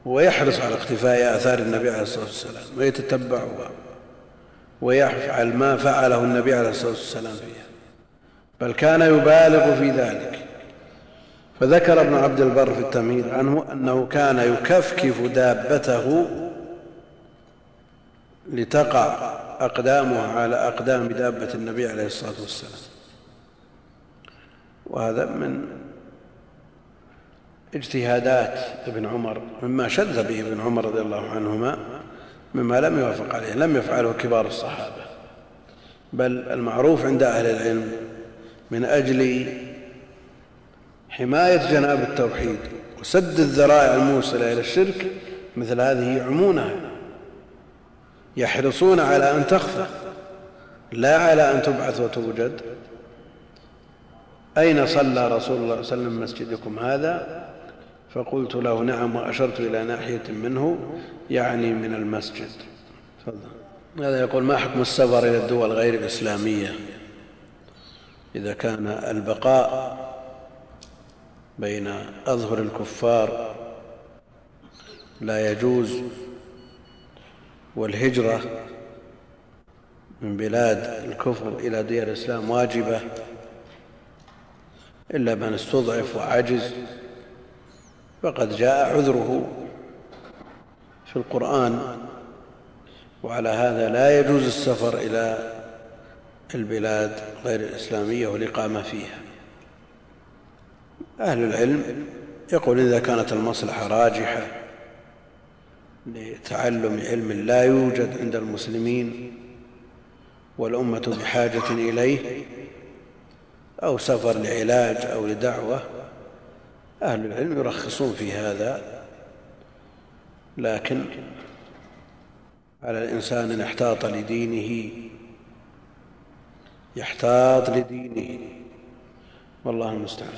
ويحرص على اقتفاء آثار النبي عليه الصلاة والسلام ويتتبعها ويفعل ما فعله النبي عليه الصلاة والسلام فيها. بل كان يبالغ في ذلك. فذكر ابن عبد البر في التمهيد عنه أنه كان يكفكف دابته لتقع أقدامها على أقدام دابة النبي عليه الصلاة والسلام. وهذا من اجتهادات ابن عمر مما شذ به ابن عمر رضي الله عنهما مما لم يوافق عليه لم يفعله كبار الصحابة. بل المعروف عند أهل العلم من أجل حماية جناب التوحيد وسد الذرائع الموصلة إلى الشرك مثل هذه يعمونها. يحرصون على أن تخفى لا على أن تبعث وتوجد. أين صلى رسول الله صلى الله عليه وسلم مسجدكم هذا؟ فقلت له نعم وأشرت إلى ناحية منه يعني من المسجد. تفضل. هذا يقول ما حكم السفر إلى الدول غير الإسلامية إذا كان البقاء بين أظهر الكفار لا يجوز والهجرة من بلاد الكفر إلى ديار الإسلام واجبة إلا من استضعف وعجز فقد جاء عذره في القرآن وعلى هذا لا يجوز السفر إلى البلاد غير الإسلامية والإقامة فيها. أهل العلم يقول إذا كانت المصلحة راجحة لتعلم علم لا يوجد عند المسلمين والأمة بحاجة إليه أو سفر لعلاج أو لدعوة. أهل العلم يرخصون في هذا لكن على الإنسان أن يحتاط لدينه يحتاط لدينه. والله المستعان.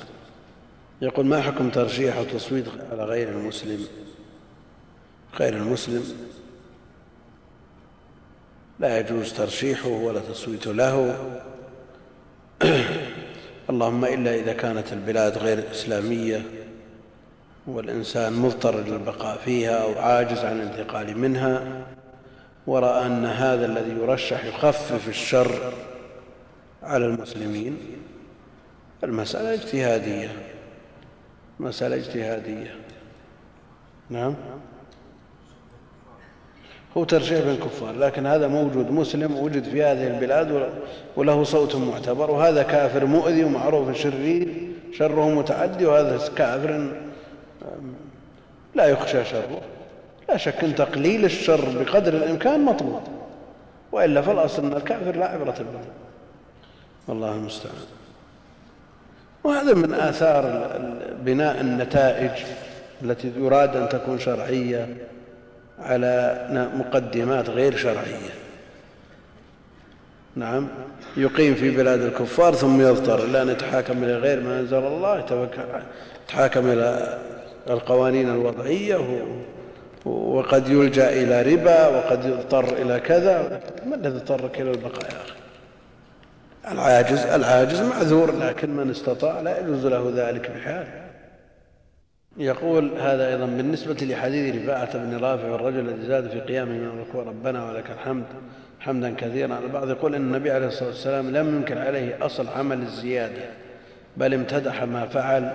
يقول ما حكم ترشيح أو تصويت على غير المسلم؟ غير المسلم. لا يجوز ترشيحه ولا تصويت له. (clears throat) اللهم إلا إذا كانت البلاد غير الإسلامية والإنسان مضطر للبقاء فيها أو عاجز عن الانتقال منها ورأى أن هذا الذي يرشح يخفف الشر على المسلمين. المسألة اجتهادية. مسألة اجتهادية. نعم. هو ترشيح بين كفار لكن هذا موجود مسلم وجد في هذه البلاد وله صوت معتبر وهذا كافر مؤذي ومعروف شرير شره متعدي وهذا كافر لا يخشى شره. لا شك إن تقليل الشر بقدر الإمكان مطلوب وإلا فالأصل أن الكافر لا عبرة به والله المستعان. وهذا من آثار بناء النتائج التي يراد أن تكون شرعية. على مقدمات غير شرعية. نعم. يقيم في بلاد الكفار ثم يضطر. إلى أن يتحاكم إلى غير ما أنزل الله. يتحاكم إلى القوانين الوضعية وقد يلجأ إلى ربا وقد يضطر إلى كذا. ما الذي اضطرك إلى البقاء يا أخي؟ العاجز العاجز معذور لكن من استطاع لا يجوز له ذلك بحال يقول هذا أيضا بالنسبة لحديث رفاعة بن رافع والرجل الذي زاد في قيامه من الركوع ربنا ولك الحمد حمدا كثيرا. البعض يقول إن النبي عليه الصلاة والسلام لم ينكر عليه أصل عمل الزيادة بل امتدح ما فعل.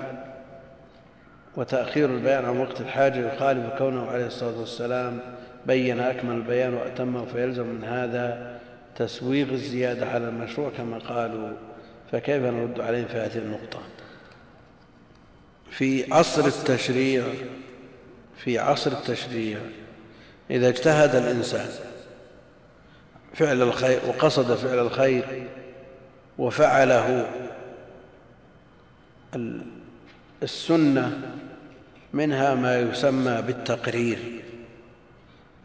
وتأخير البيان عن وقت الحاجة يخالف كونه عليه الصلاة والسلام. بين أكمل البيان وأتمه فيلزم من هذا تسويغ الزيادة على المشروع كما قالوا. فكيف نرد عليهم في هذه النقطة؟ في عصر التشريع في عصر التشريع إذا اجتهد الإنسان فعل الخير وقصد فعل الخير وفعله السنة منها ما يسمى بالتقرير.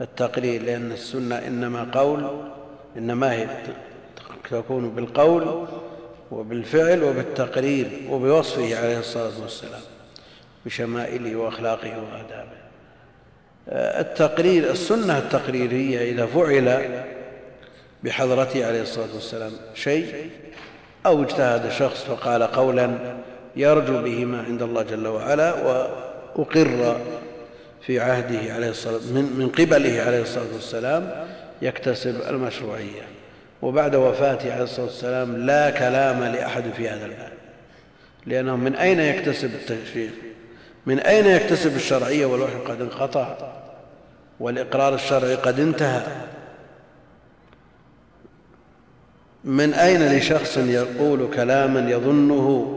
التقرير لأن السنة إنما قول إنما هي تكون بالقول وبالفعل وبالتقرير وبوصفه عليه الصلاة والسلام. بشمائله وأخلاقه وآدابه. التقرير السنة التقريرية إذا فعل بحضرته عليه الصلاة والسلام شيء أو اجتهد شخص فقال قولا يرجو به ما عند الله جل وعلا وأقر في عهده عليه الصلاة من, من قبله عليه الصلاة والسلام يكتسب المشروعية. وبعد وفاته عليه الصلاة والسلام لا كلام لأحد في هذا الباب لأنه من أين يكتسب التشريع؟ من أين يكتسب الشرعية والوحي قد انقطع والإقرار الشرعي قد انتهى؟ من أين لشخص يقول كلاما يظنه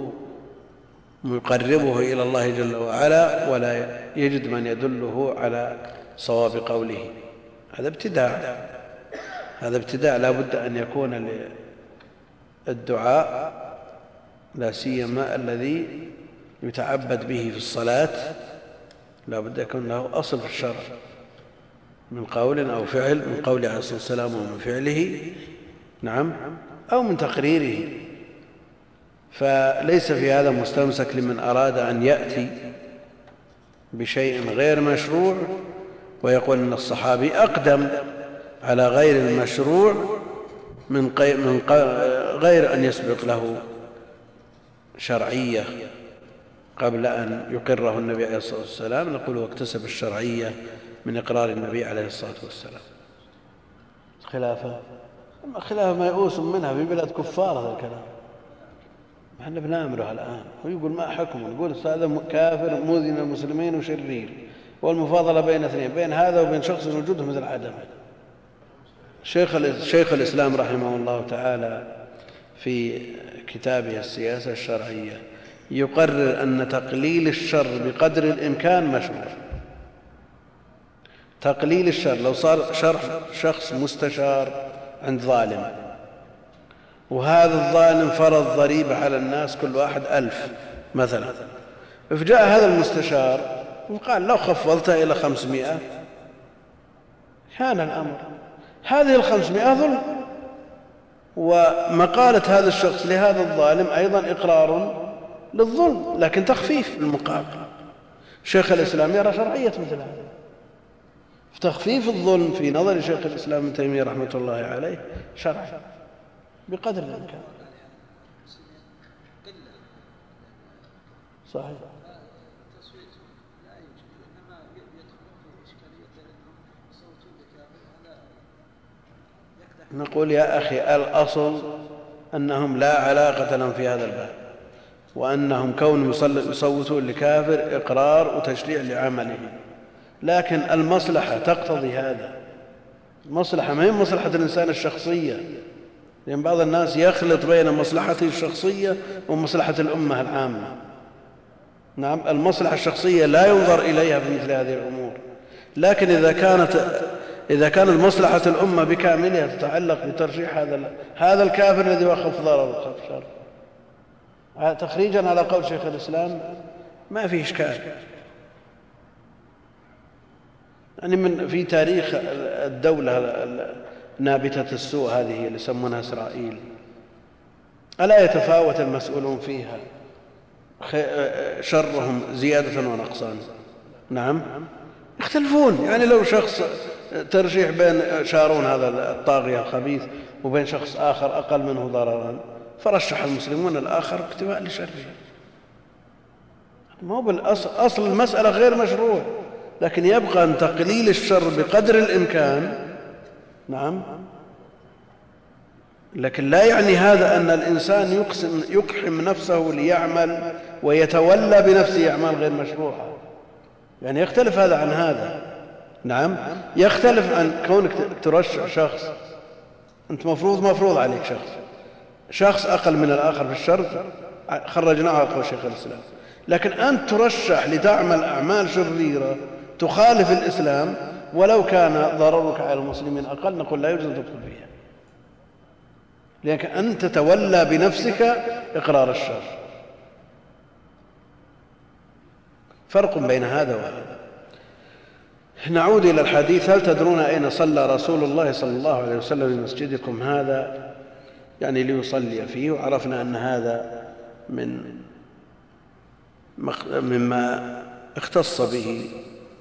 يقربه إلى الله جل وعلا ولا يجد من يدله على صواب قوله؟ هذا ابتداع هذا ابتداع لا بد أن يكون للدعاء لا سيما الذي يتعبد به في الصلاة لا بد يكون له أصل في الشرع من قول أو فعل من قول عليه الصلاة والسلام ومن فعله نعم أو من تقريره. فليس في هذا مستمسك لمن أراد أن يأتي بشيء غير مشروع ويقول إن الصحابي أقدم على غير المشروع من, من غير أن يسبق له شرعية. قبل أن يقره النبي عليه الصلاة والسلام نقول واكتسب الشرعية من إقرار النبي عليه الصلاة والسلام. خلافة. خلافة ميؤوس منها في بلاد كفار هذا الكلام. إحنا بنأمره الآن. ويقول ما حكمه يقول هذا كافر مؤذن المسلمين وشرير. والمفاضلة بين اثنين بين هذا وبين شخص وجوده مثل عدمه شيخ, شيخ الإسلام رحمه الله تعالى في كتابه السياسة الشرعية يقرر أن تقليل الشر بقدر الإمكان مشروع. تقليل الشر لو صار شرح شخص مستشار عند ظالم وهذا الظالم فرض ضريبة على الناس كل واحد ألف مثلا. فجاء هذا المستشار وقال لو خفضتها إلى خمسمائة كان الأمر. هذه الخمسمائة ظلم ومقالة هذا الشخص لهذا الظالم أيضا إقرار للظلم لكن تخفيف بالمقابل شيخ الإسلام يرى شرعية مثل هذا. تخفيف الظلم في نظر شيخ الإسلام ابن تيمية رحمة الله عليه شرع بقدر الإمكان. صحيح. نقول يا أخي الأصل أنهم لا علاقة لهم في هذا الباب. وأنهم كون يصوتون لكافر إقرار وتشريع لعمله. لكن المصلحة تقتضي هذا. المصلحة ما هي مصلحة الإنسان الشخصية. لأن بعض الناس يخلط بين مصلحته الشخصية ومصلحة الأمة العامة. نعم المصلحة الشخصية لا ينظر إليها في مثل هذه الأمور. لكن إذا كانت إذا كانت مصلحة الأمة بكاملها تتعلق بترشيح هذا هذا الكافر الذي وخف ضرر وخف شر. تخريجا على قول شيخ الإسلام ما في إشكال. يعني من في تاريخ الدولة نابتة السوء هذه اللي يسمونها إسرائيل. ألا يتفاوت المسؤولون فيها؟ شرهم زيادة ونقصان. نعم. يختلفون. يعني لو شخص ترجيح بين شارون هذا الطاغية الخبيث وبين شخص آخر أقل منه ضررا. فرشح المسلمون الآخر اكتفاء لشره ما هو بالأصل أصل المسألة غير مشروع لكن يبقى أن تقليل الشر بقدر الإمكان. نعم. لكن لا يعني هذا أن الإنسان يقسم يقحم نفسه ليعمل ويتولى بنفسه أعمال غير مشروعة يعني يختلف هذا عن هذا. نعم. يختلف عن كونك ترشح شخص. أنت مفروض مفروض عليك شخص. شخص أقل من الآخر في الشرط خرجناه على شيخ الإسلام. لكن أنت ترشح لتعمل أعمال شريرة تخالف الإسلام ولو كان ضررك على المسلمين أقل نقول لا يجوز أن تدخل فيها. لأنك أنت تتولى بنفسك إقرار الشر. فرق بين هذا وهذا. نعود إلى الحديث هل تدرون أين صلى رسول الله صلى الله عليه وسلم في مسجدكم هذا؟ يعني ليصلي فيه وعرفنا أن هذا من مما اختص به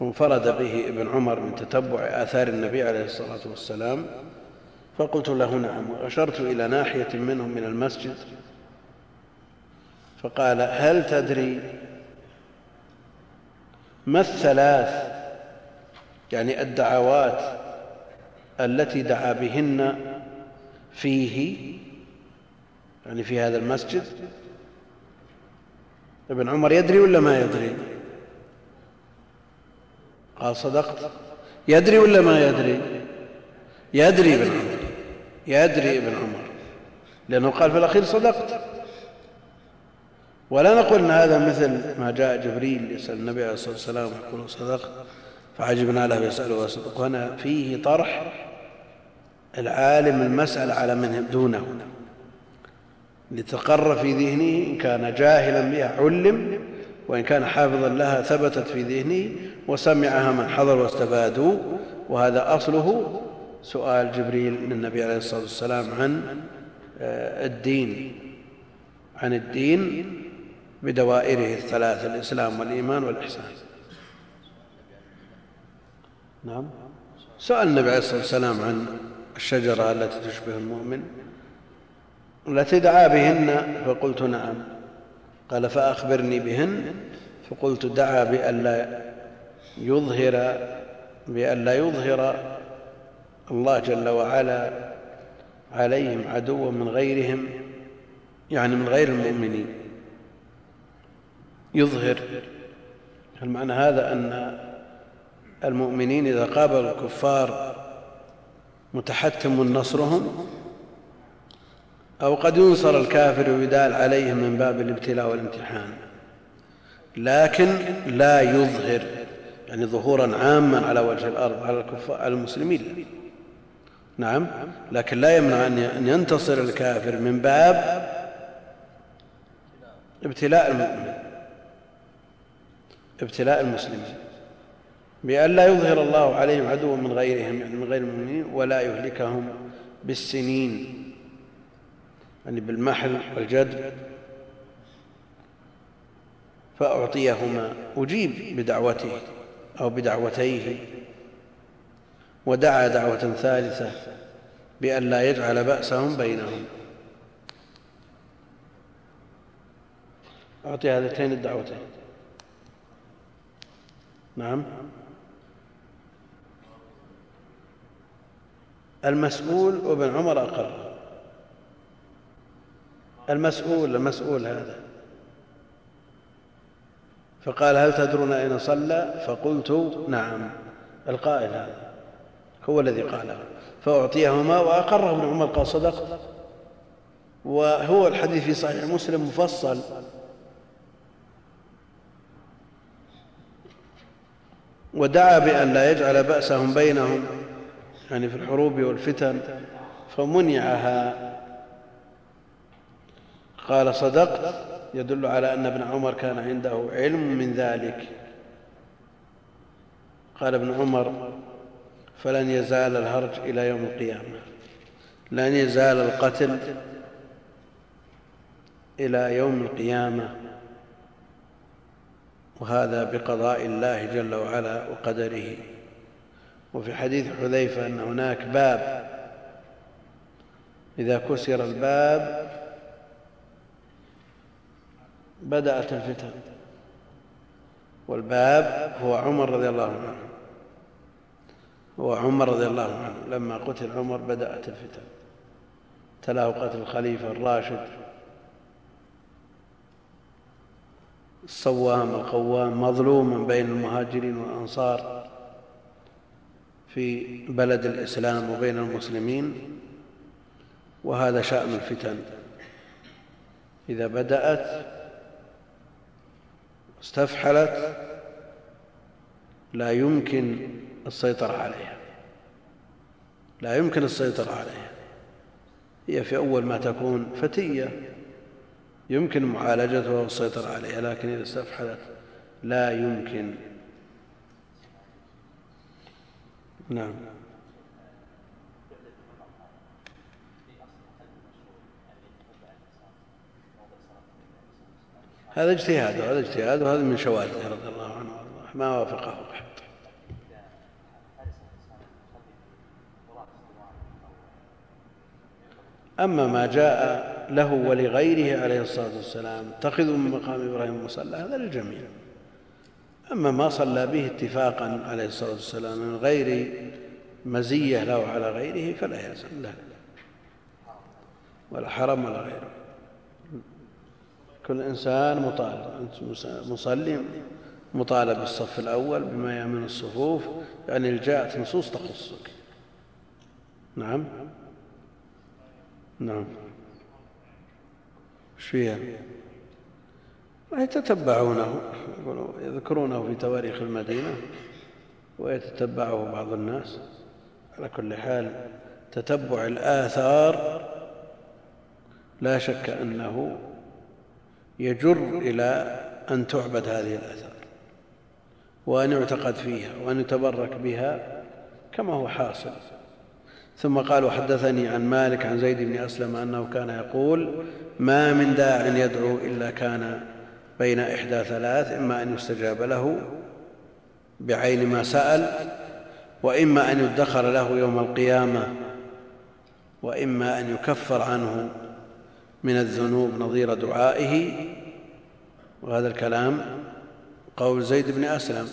وانفرد به ابن عمر من تتبع آثار النبي عليه الصلاة والسلام. فقلت له نعم وأشرت إلى ناحية منهم من المسجد. فقال هل تدري ما الثلاث يعني الدعوات التي دعا بهن فيه يعني في هذا المسجد؟ ابن عمر يدري ولا ما يدري؟ قال صدقت. يدري ولا ما يدري؟ يدري ابن عمر. يدري ابن عمر. لأنه قال في الأخير صدقت. ولا نقول إن هذا مثل ما جاء جبريل يسأل النبي عليه الصلاة والسلام يقول صدقت. فعجبنا له يسأله ويصدق هنا فيه طرح العالم المسألة على من دونه. لتقر في ذهنه إن كان جاهلا بها علم وإن كان حافظا لها ثبتت في ذهنه وسمعها من حضر واستفادوا وهذا أصله سؤال جبريل للنبي عليه الصلاة والسلام عن آه، الدين عن الدين بدوائره الثلاث الإسلام والإيمان والإحسان. نعم. سأل النبي عليه الصلاة والسلام عن الشجرة التي تشبه المؤمن. التي دعا بهن؟ فقلت نعم. قال فأخبرني بهن؟ فقلت دعا بألا يظهر بألا يظهر الله جل وعلا عليهم عدوا من غيرهم يعني من غير المؤمنين. يظهر. المعنى هذا أن المؤمنين إذا قابلوا الكفار متحتم نصرهم؟ أو قد ينصر الكافر ويدال عليهم من باب الابتلاء والامتحان. لكن لا يظهر يعني ظهورا عاما على وجه الأرض على الكفار على المسلمين. نعم لكن لا يمنع أن ينتصر الكافر من باب ابتلاء المؤمن ابتلاء المسلمين. بأن لا يظهر الله عليهم عدوا من غيرهم يعني من غير المؤمنين ولا يهلكهم بالسنين. يعني بالمحل والجد فأعطيهما أجيب بدعوته أو بدعوتيه ودعا دعوة ثالثة بأن لا يجعل بأسهم بينهم. أعطي هذتين الدعوتين. نعم. المسؤول وابن عمر أقر المسؤول المسؤول هذا. فقال هل تدرون أين صلى؟ فقلت نعم. القائل هذا هو الذي قاله. فأعطيهما وأقره ابن عمر قال صدقت وهو الحديث في صحيح مسلم مفصل. ودعا بأن لا يجعل بأسهم بينهم يعني في الحروب والفتن فمنعها. قال صدقت يدل على أن ابن عمر كان عنده علم من ذلك. قال ابن عمر فلن يزال الهرج إلى يوم القيامة لن يزال القتل إلى يوم القيامة. وهذا بقضاء الله جل وعلا وقدره. وفي حديث حذيفة أن هناك باب إذا كسر الباب بدأت الفتن. والباب هو عمر رضي الله عنه. هو عمر رضي الله عنه. لما قتل عمر بدأت الفتن. تلاه قتل الخليفة الراشد. الصوام القوام مظلوما بين المهاجرين والأنصار في بلد الإسلام وبين المسلمين. وهذا شأن الفتن. إذا بدأت استفحلت لا يمكن السيطرة عليها. لا يمكن السيطرة عليها. هي في أول ما تكون فتية. يمكن معالجتها والسيطرة عليها لكن إذا استفحلت لا يمكن. نعم. هذا اجتهاد هذا اجتهاد وهذا من شواذه رضي الله عنه. وارضاه ما وافقه احد أما ما جاء له ولغيره عليه الصلاة والسلام اتخذوا من مقام إبراهيم مصلى هذا للجميع. أما ما صلى به اتفاقا عليه الصلاة والسلام من غير مزية له على غيره فلا يلزم لا ولا حرم ولا غيره. كل إنسان مطالب. أنت مصلي مطالب بالصف الأول بما يأمن الصفوف يعني جاءت نصوص تخصك. نعم؟ نعم. إيش فيها؟ ويتتبعونه يذكرونه في تواريخ المدينة ويتتبعه بعض الناس. على كل حال تتبع الآثار لا شك أنه يجر إلى أن تعبد هذه الآثار وأن يعتقد فيها وأن يتبرك بها كما هو حاصل. ثم قال وحدثني عن مالك عن زيد بن أسلم أنه كان يقول ما من داع يدعو إلا كان بين إحدى ثلاث إما أن يستجاب له بعين ما سأل وإما أن يدخر له يوم القيامة وإما أن يكفر عنه من الذنوب نظير دعائه وهذا الكلام قول زيد بن أسلم.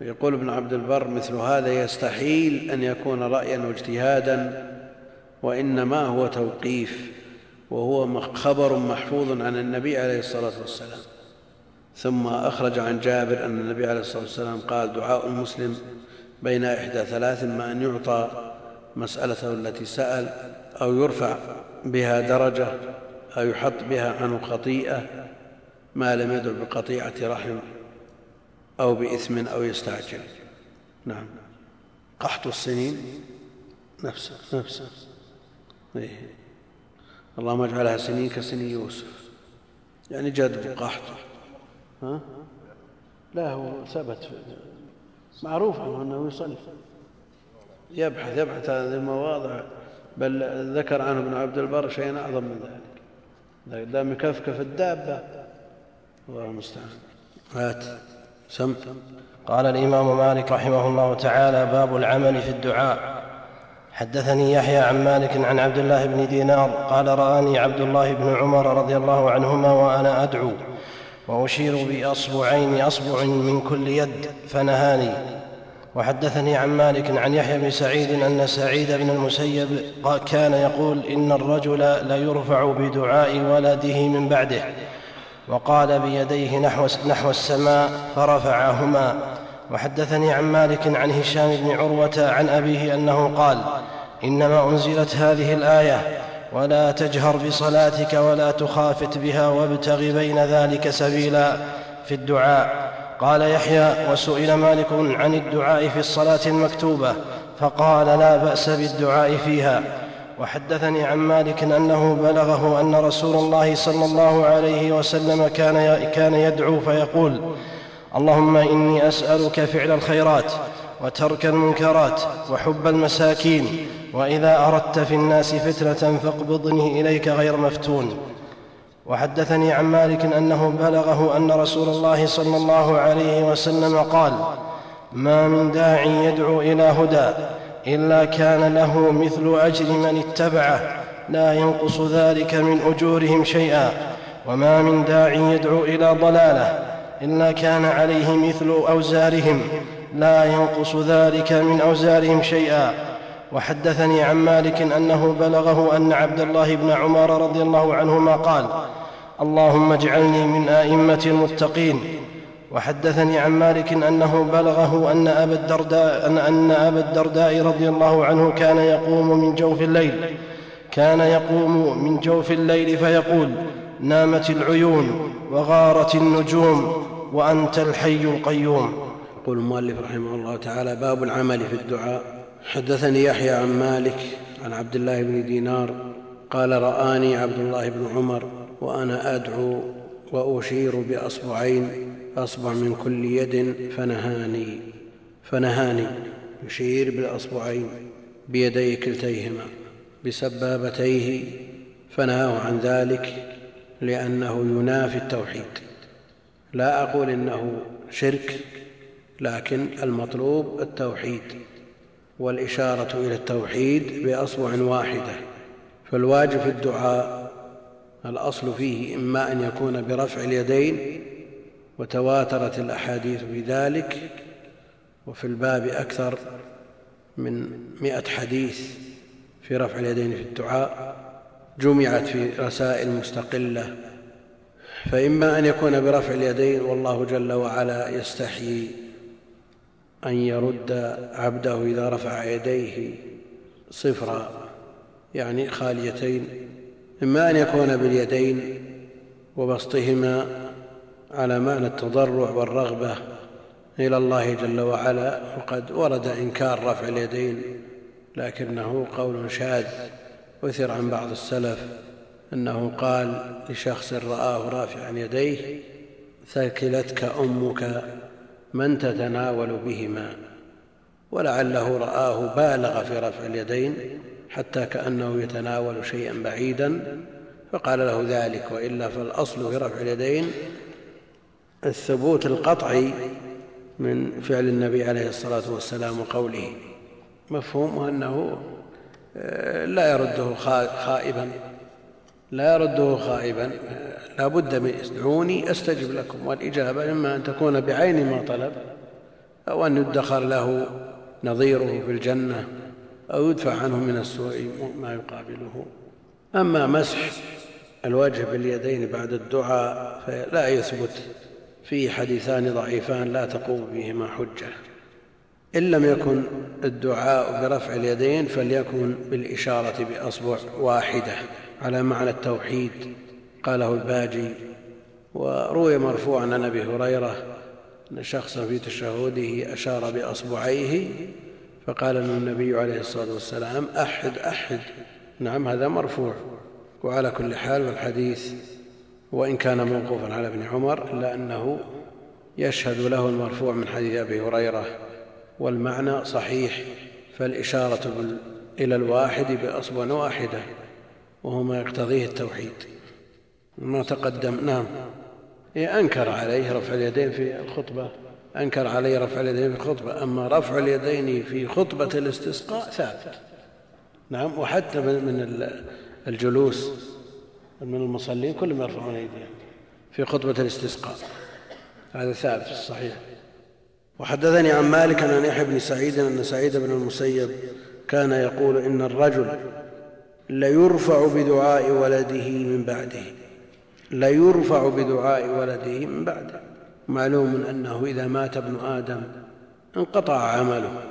يقول ابن عبد البر مثل هذا يستحيل أن يكون رأيا واجتهادا وإنما هو توقيف وهو خبر محفوظ عن النبي عليه الصلاة والسلام. ثم أخرج عن جابر أن النبي عليه الصلاة والسلام قال دعاء المسلم بين إحدى ثلاث ما أن يعطى مسألته التي سأل أو يرفع بها درجة أو يحط بها عنه خطيئة ما لم يدل بقطيعة رحم أو بإثم أو يستعجل. نعم. قحط السنين نفسه نفسه. إيه. اللهم اجعلها سنين كسنين يوسف. يعني جد قحط ها؟ لا هو ثبت معروف أنه يصلي. يبحث يبحث هذه المواضع. بل ذكر عنه ابن عبد البر شيئا أعظم من ذلك. دام يكفكف الدابة. الله المستعان. هات. سم. قال الإمام مالك رحمه الله تعالى باب العمل في الدعاء. حدثني يحيى عن مالك عن عبد الله بن دينار قال رآني عبد الله بن عمر رضي الله عنهما وأنا أدعو وأشير بأصبعين أصبع من كل يد فنهاني. وحدثني عن مالك عن يحيى بن سعيد أن سعيد بن المسيب كان يقول إن الرجل ليرفع بدعاء ولده من بعده وقال بيديه نحو, نحو السماء فرفعهما. وحدثني عن مالك عن هشام بن عروة عن أبيه أنه قال إنما أنزلت هذه الآية ولا تجهر بصلاتك ولا تخافت بها وابتغ بين ذلك سبيلا في الدعاء. قال يحيى وسئل مالك عن الدعاء في الصلاة المكتوبة فقال لا بأس بالدعاء فيها. وحدثني عن مالك أنه بلغه أن رسول الله صلى الله عليه وسلم كان كان يدعو فيقول اللهم إني أسألك فعل الخيرات وترك المنكرات وحب المساكين وإذا أردت في الناس فتنة فاقبضني إليك غير مفتون. وحدثني عن مالك أنه بلغه أن رسول الله صلى الله عليه وسلم قال ما من داع يدعو إلى هدى إلا كان له مثل أجر من اتبعه لا ينقص ذلك من أجورهم شيئا. وما من داع يدعو إلى ضلاله إلا كان عليه مثل أوزارهم لا ينقص ذلك من أوزارهم شيئا. وحدثني عن مالك أنه بلغه أن عبد الله بن عمر رضي الله عنهما قال اللهم اجعلني من آئمة المتقين. وحدثني عن مالك أنه بلغه أن أبا الدرداء أن, أن أبا الدرداء رضي الله عنه كان يقوم من جوف الليل. كان يقوم من جوف الليل فيقول نامت العيون وغارت النجوم وأنت الحي القيوم. يقول المؤلف رحمه الله تعالى باب العمل في الدعاء. حدثني يحيى عن مالك عن عبد الله بن دينار قال رآني عبد الله بن عمر وأنا أدعو وأشير بأصبعين أصبع من كل يد فنهاني فنهاني. يشير بالأصبعين بيدي كلتيهما بسبابتيه. فنهاه عن ذلك لأنه ينافي التوحيد. لا أقول إنه شرك لكن المطلوب التوحيد والإشارة إلى التوحيد بأصبع واحدة. فالواجب في الدعاء الأصل فيه إما أن يكون برفع اليدين وتواترت الأحاديث بذلك وفي الباب أكثر من مئة حديث في رفع اليدين في الدعاء جمعت في رسائل مستقلة. فإما أن يكون برفع اليدين والله جل وعلا يستحيي أن يرد عبده إذا رفع يديه صفرا يعني خاليتين إما أن يكون باليدين وبسطهما على معنى التضرع والرغبة إلى الله جل وعلا وقد ورد إنكار رفع اليدين لكنه قول شاذ. أثر عن بعض السلف أنه قال لشخص رآه رافعا يديه ثكلتك أمك من تتناول بهما. ولعله رآه بالغ في رفع اليدين حتى كأنه يتناول شيئا بعيدا فقال له ذلك وإلا فالأصل في رفع اليدين الثبوت القطعي من فعل النبي عليه الصلاة والسلام وقوله. مفهومه أنه آه، لا يرده خائبا لا يرده خائبا لا بد من ادعوني أستجب لكم والإجابة إما أن تكون بعين ما طلب أو أن يدخر له نظيره في الجنة. أو يدفع عنه من السوء ما يقابله. أما مسح الوجه باليدين بعد الدعاء فلا يثبت فيه حديثان ضعيفان لا تقوم بهما حجة. إن لم يكن الدعاء برفع اليدين فليكن بالإشارة بأصبع واحدة على معنى التوحيد قاله الباجي. وروي مرفوعا عن أبي هريرة أن شخصا في تشهده أشار بأصبعيه فقال له النبي عليه الصلاة والسلام أحد أحد. نعم هذا مرفوع. وعلى كل حال والحديث وإن كان موقوفا على ابن عمر إلا أنه يشهد له المرفوع من حديث أبي هريرة. والمعنى صحيح فالإشارة إلى الواحد باصبع واحدة وهو ما يقتضيه التوحيد. ما تقدم نعم. إيه أنكر عليه رفع اليدين في الخطبة. أنكر عليه رفع اليدين في الخطبة أما رفع اليدين في خطبة الاستسقاء ثابت. نعم وحتى من الجلوس من المصلين كلهم يرفعون أيديهم في خطبة الاستسقاء. هذا ثابت في الصحيح. وحدثني عن مالك عن يحيى بن سعيد أن سعيد بن المسيب كان يقول إن الرجل ليرفع بدعاء ولده من بعده. ليرفع بدعاء ولده من بعده. معلوم أنه إذا مات ابن آدم انقطع عمله.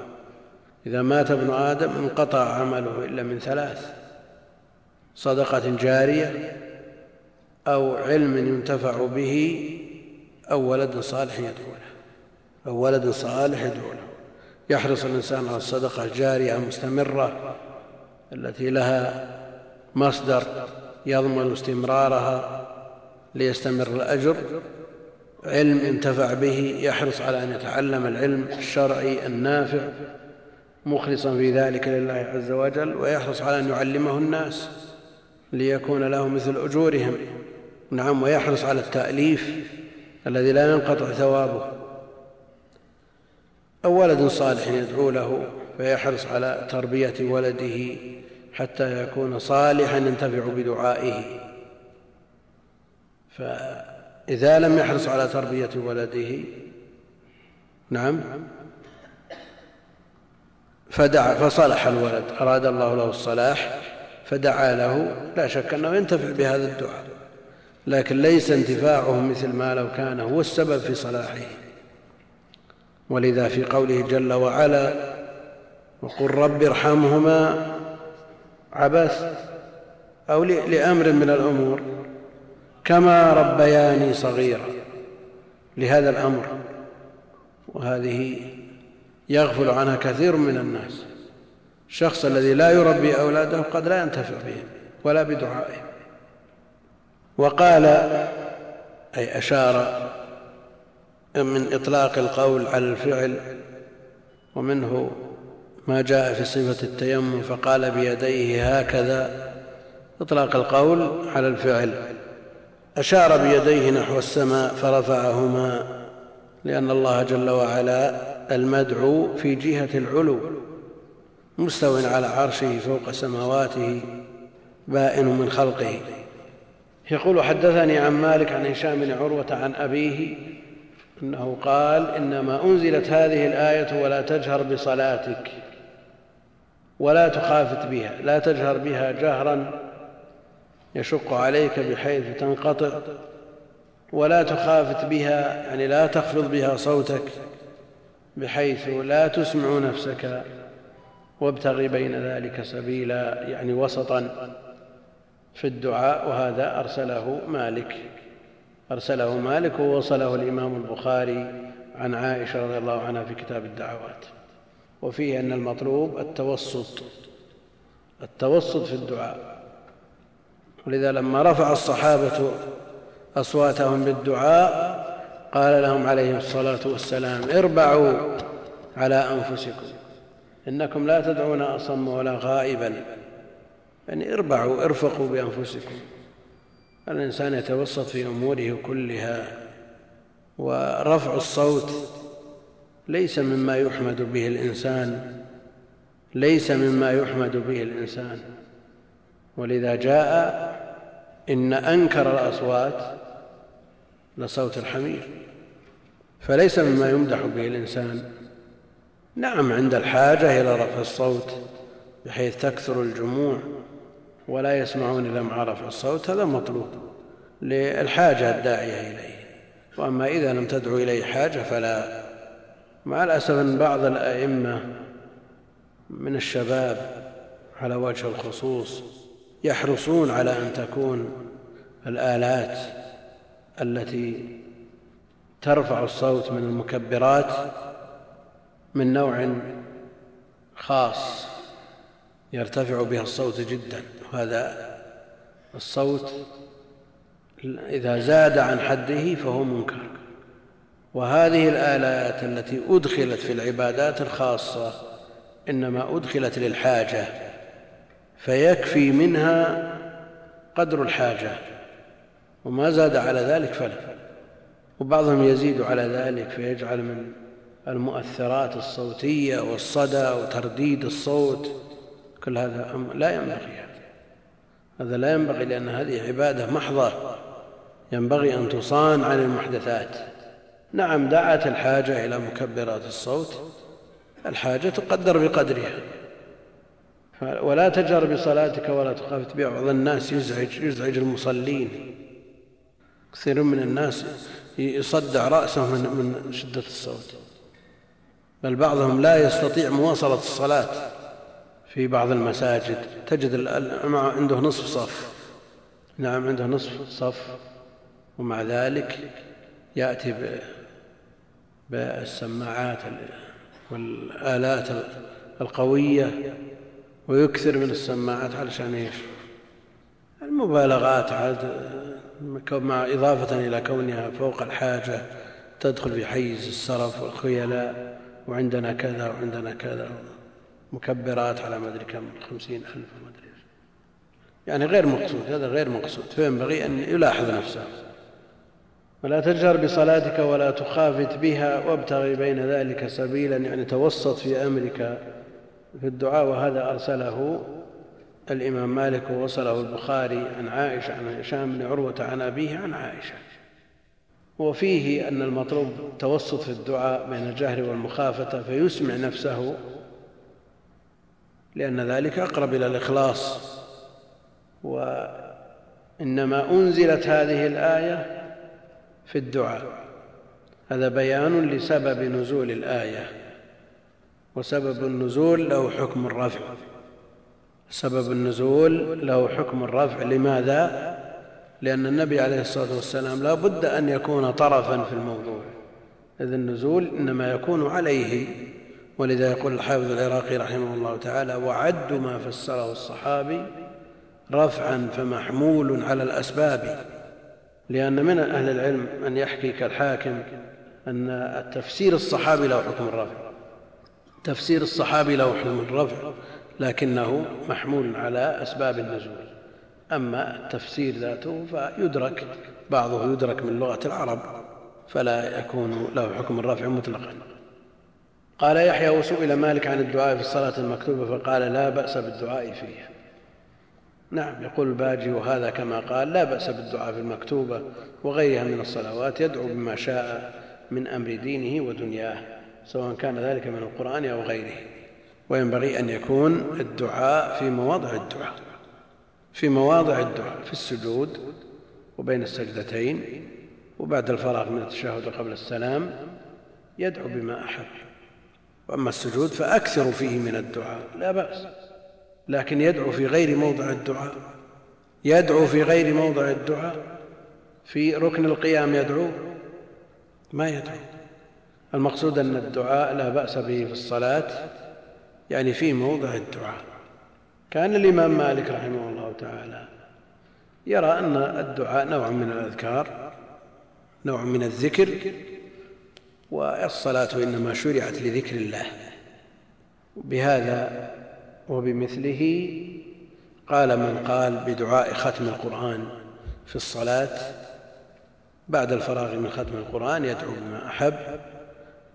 إذا مات ابن آدم انقطع عمله إلا من ثلاث صدقة جارية أو علم ينتفع به أو ولد صالح يدعو له. أو ولد صالح يدعو له. يحرص الإنسان على الصدقة الجارية المستمرة التي لها مصدر يضمن استمرارها ليستمر الأجر. علم انتفع به يحرص على أن يتعلم العلم الشرعي النافع مخلصا في ذلك لله عز وجل ويحرص على أن يعلمه الناس ليكون له مثل أجورهم. نعم ويحرص على التأليف الذي لا ينقطع ثوابه. أو ولد صالح يدعو له فيحرص على تربية ولده حتى يكون صالحا ينتفع بدعائه. فإذا لم يحرص على تربية ولده نعم فدعا فصلح الولد أراد الله له الصلاح فدعا له لا شك أنه ينتفع بهذا الدعاء لكن ليس انتفاعه مثل ما لو كان هو السبب في صلاحه. ولذا في قوله جل وعلا وقل رب ارحمهما عبث أو لأمر من الأمور كما ربياني صغيرا. لهذا الأمر وهذه يغفل عنها كثير من الناس. الشخص الذي لا يربي أولاده قد لا ينتفع بهم ولا بدعائهم وقال أي أشار من إطلاق القول على الفعل ومنه ما جاء في صفة التيمم فقال بيديه هكذا إطلاق القول على الفعل. أشار بيديه نحو السماء فرفعهما لأن الله جل وعلا المدعو في جهة العلو مستو على عرشه فوق سماواته بائن من خلقه. يقول حدثني عن مالك عن هشام بن عروة عن أبيه أنه قال إنما أنزلت هذه الآية ولا تجهر بصلاتك ولا تخافت بها لا تجهر بها جهرا يشق عليك بحيث تنقطع ولا تخافت بها يعني لا تخفض بها صوتك بحيث لا تسمع نفسك وابتغ بين ذلك سبيلا يعني وسطا في الدعاء. وهذا أرسله مالك أرسله مالك ووصله الإمام البخاري عن عائشة رضي الله عنها في كتاب الدعوات. وفيه أن المطلوب التوسط التوسط في الدعاء. ولذا لما رفع الصحابة أصواتهم بالدعاء قال لهم عليه الصلاة والسلام اربعوا على أنفسكم إنكم لا تدعون أصم ولا غائبا. يعني اربعوا ارفقوا بأنفسكم. الإنسان يتوسط في أموره كلها ورفع الصوت ليس مما يحمد به الإنسان ليس مما يحمد به الإنسان. ولذا جاء إن أنكر الأصوات لصوت الحمير. فليس مما يمدح به الإنسان. نعم عند الحاجة إلى رفع الصوت بحيث تكثر الجموع ولا يسمعون إلا مع رفع الصوت هذا مطلوب للحاجة الداعية إليه. وأما إذا لم تدعو إليه حاجة فلا. مع الأسف أن بعض الأئمة من الشباب على وجه الخصوص يحرصون على أن تكون الآلات التي ترفع الصوت من المكبرات من نوع خاص يرتفع بها الصوت جدا. وهذا الصوت إذا زاد عن حده فهو منكر. وهذه الآلات التي أدخلت في العبادات الخاصة إنما أدخلت للحاجة. فيكفي منها قدر الحاجة. وما زاد على ذلك فلا. وبعضهم يزيد على ذلك فيجعل من المؤثرات الصوتية والصدى وترديد الصوت. كل هذا لا ينبغي. هذا لا ينبغي لأن هذه عبادة محضة. ينبغي أن تصان عن المحدثات. نعم دعت الحاجة إلى مكبرات الصوت. الحاجة تقدر بقدرها. ولا تجهر بصلاتك ولا تخافت بها بعض الناس يزعج, يزعج المصلين. كثير من الناس يصدع رأسه من, من شدة الصوت. بل بعضهم لا يستطيع مواصلة الصلاة في بعض المساجد. تجد عنده نصف صف. نعم عنده نصف صف. ومع ذلك يأتي بالسماعات والآلات القوية. ويكثر من السماعات علشان إيش؟ المبالغات عاد مع إضافة إلى كونها فوق الحاجة تدخل في حيز السرف والخيلاء وعندنا كذا وعندنا كذا مكبرات على ما أدري كم خمسين ألف ما أدري يعني غير مقصود هذا غير مقصود. فينبغي أن يلاحظ نفسه. ولا تجهر بصلاتك ولا تخافت بها وابتغي بين ذلك سبيلا يعني توسط في أمرك. في الدعاء وهذا أرسله الإمام مالك ووصله البخاري عن عائشة عن هشام بن عروة عن أبيه عن عائشة. وفيه أن المطلوب توسط في الدعاء بين الجهر والمخافة فيسمع نفسه لأن ذلك أقرب إلى الإخلاص. إنما أنزلت هذه الآية في الدعاء. هذا بيان لسبب نزول الآية. وسبب النزول له حكم الرفع. سبب النزول له حكم الرفع. لماذا؟ لأن النبي عليه الصلاة والسلام لا بد أن يكون طرفا في الموضوع. إذ النزول إنما يكون عليه. ولذا يقول الحافظ العراقي رحمه الله تعالى وعد ما فسره الصحابي رفعا فمحمول على الأسباب. لأن من أهل العلم من يحكي كالحاكم أن التفسير الصحابي له حكم الرفع. تفسير الصحابي له حكم الرفع لكنه محمول على أسباب النزول. أما التفسير ذاته فيدرك بعضه يدرك من لغة العرب فلا يكون له حكم الرفع مطلقا. قال يحيى وسئل مالك عن الدعاء في الصلاة المكتوبة فقال لا بأس بالدعاء فيه. نعم يقول الباجي وهذا كما قال لا بأس بالدعاء في المكتوبة وغيرها من الصلوات يدعو بما شاء من أمر دينه ودنياه. سواء كان ذلك من القرآن أو غيره. وينبغي أن يكون الدعاء في مواضع الدعاء في مواضع الدعاء في السجود وبين السجدتين وبعد الفراغ من التشهد قبل السلام يدعو بما أحب. وأما السجود فأكثر فيه من الدعاء لا بأس. لكن يدعو في غير موضع الدعاء يدعو في غير موضع الدعاء في ركن القيام يدعو ما يدعو. المقصود أن الدعاء لا بأس به في الصلاة يعني في موضع الدعاء. كأن الإمام مالك رحمه الله تعالى يرى أن الدعاء نوع من الأذكار نوع من الذكر والصلاة إنما شرعت لذكر الله. بهذا وبمثله قال من قال بدعاء ختم القرآن في الصلاة بعد الفراغ من ختم القرآن يدعو بما أحب.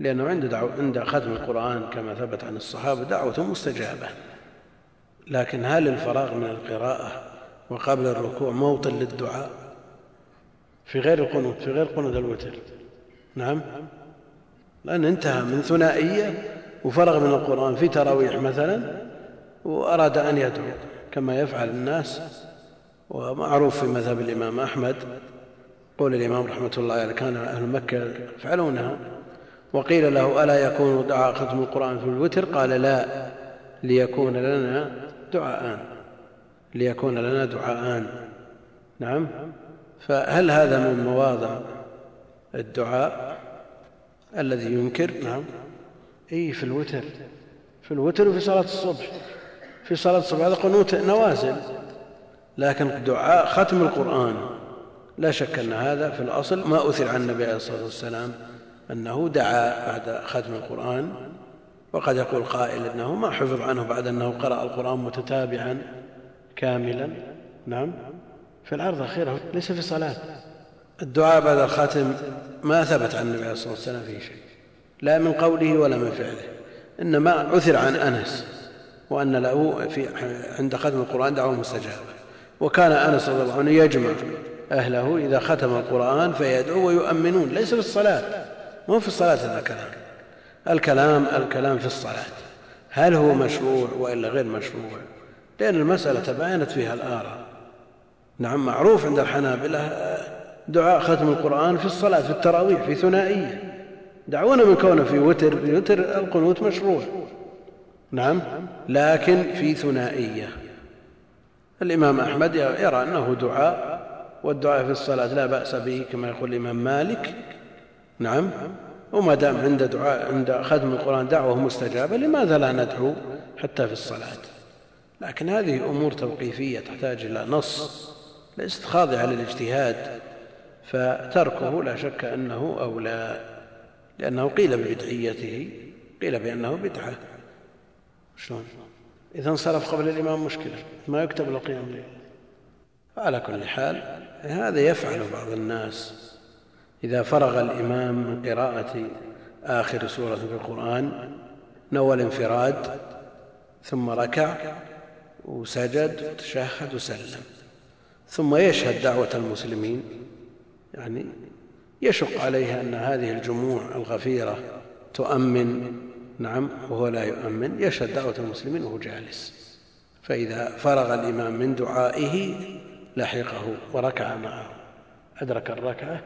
لأنه عند, دعو عند ختم القرآن كما ثبت عن الصحابة دعوة مستجابة. لكن هل الفراغ من القراءة وقبل الركوع موطن للدعاء؟ في غير القنوت في غير قنوت الوتر. نعم. لأن انتهى من ثنائية وفرغ من القرآن في تراويح مثلا وأراد أن يدعو كما يفعل الناس. ومعروف في مذهب الإمام أحمد قول الإمام رحمة الله عليه كان أهل مكة يفعلونها وقيل له ألا يكون دعاء ختم القرآن في الوتر؟ قال لا ليكون لنا دعاءان ليكون لنا دعاءان. نعم. فهل هذا من مواضع الدعاء الذي ينكر؟ نعم. إي في الوتر. في الوتر وفي صلاة الصبح. في صلاة الصبح هذا قنوت نوازل. لكن دعاء ختم القرآن لا شك أن هذا في الأصل ما أثر عن النبي عليه الصلاة والسلام. أنه دعا بعد ختم القرآن وقد يقول قائل إنه ما حفظ عنه بعد أنه قرأ القرآن متتابعا كاملا. نعم. في العرض أخيرا ليس في صلاة. الدعاء بعد الختم ما ثبت عن النبي عليه الصلاة والسلام في شيء لا من قوله ولا من فعله إنما عثر عن أنس وأن له في عند ختم القرآن دعوة مستجابة. وكان أنس رضي الله عنه يجمع أهله إذا ختم القرآن فيدعو ويؤمنون ليس في الصلاة. مو في الصلاة هذا الكلام. الكلام الكلام في الصلاة. هل هو مشروع وإلا غير مشروع؟ لأن المسألة تباينت فيها الآراء. نعم معروف عند الحنابلة دعاء ختم القرآن في الصلاة في التراويح في ثنائية. دعونا من كونه في وتر في وتر القنوت مشروع. نعم لكن في ثنائية. الإمام أحمد يرى أنه دعاء والدعاء في الصلاة لا بأس به كما يقول الإمام مالك. نعم. وما دام عند دعاء عند ختم القرآن دعوة مستجابة لماذا لا ندعو حتى في الصلاة؟ لكن هذه أمور توقيفية تحتاج إلى نص ليست خاضعة للاجتهاد فتركه لا شك أنه أولى لأنه قيل ببدعيته قيل بأنه بدعة. شلون؟ إذا انصرف قبل الإمام مشكلة ما يكتب له قيام على كل حال هذا يفعل بعض الناس. إذا فرغ الإمام من قراءة آخر سورة في القرآن نوى الانفراد ثم ركع وسجد وتشهد وسلم. ثم يشهد دعوة المسلمين. يعني يشق عليه أن هذه الجموع الغفيرة تؤمن. نعم وهو لا يؤمن. يشهد دعوة المسلمين وهو جالس. فإذا فرغ الإمام من دعائه لحقه وركع معه. أدرك الركعة؟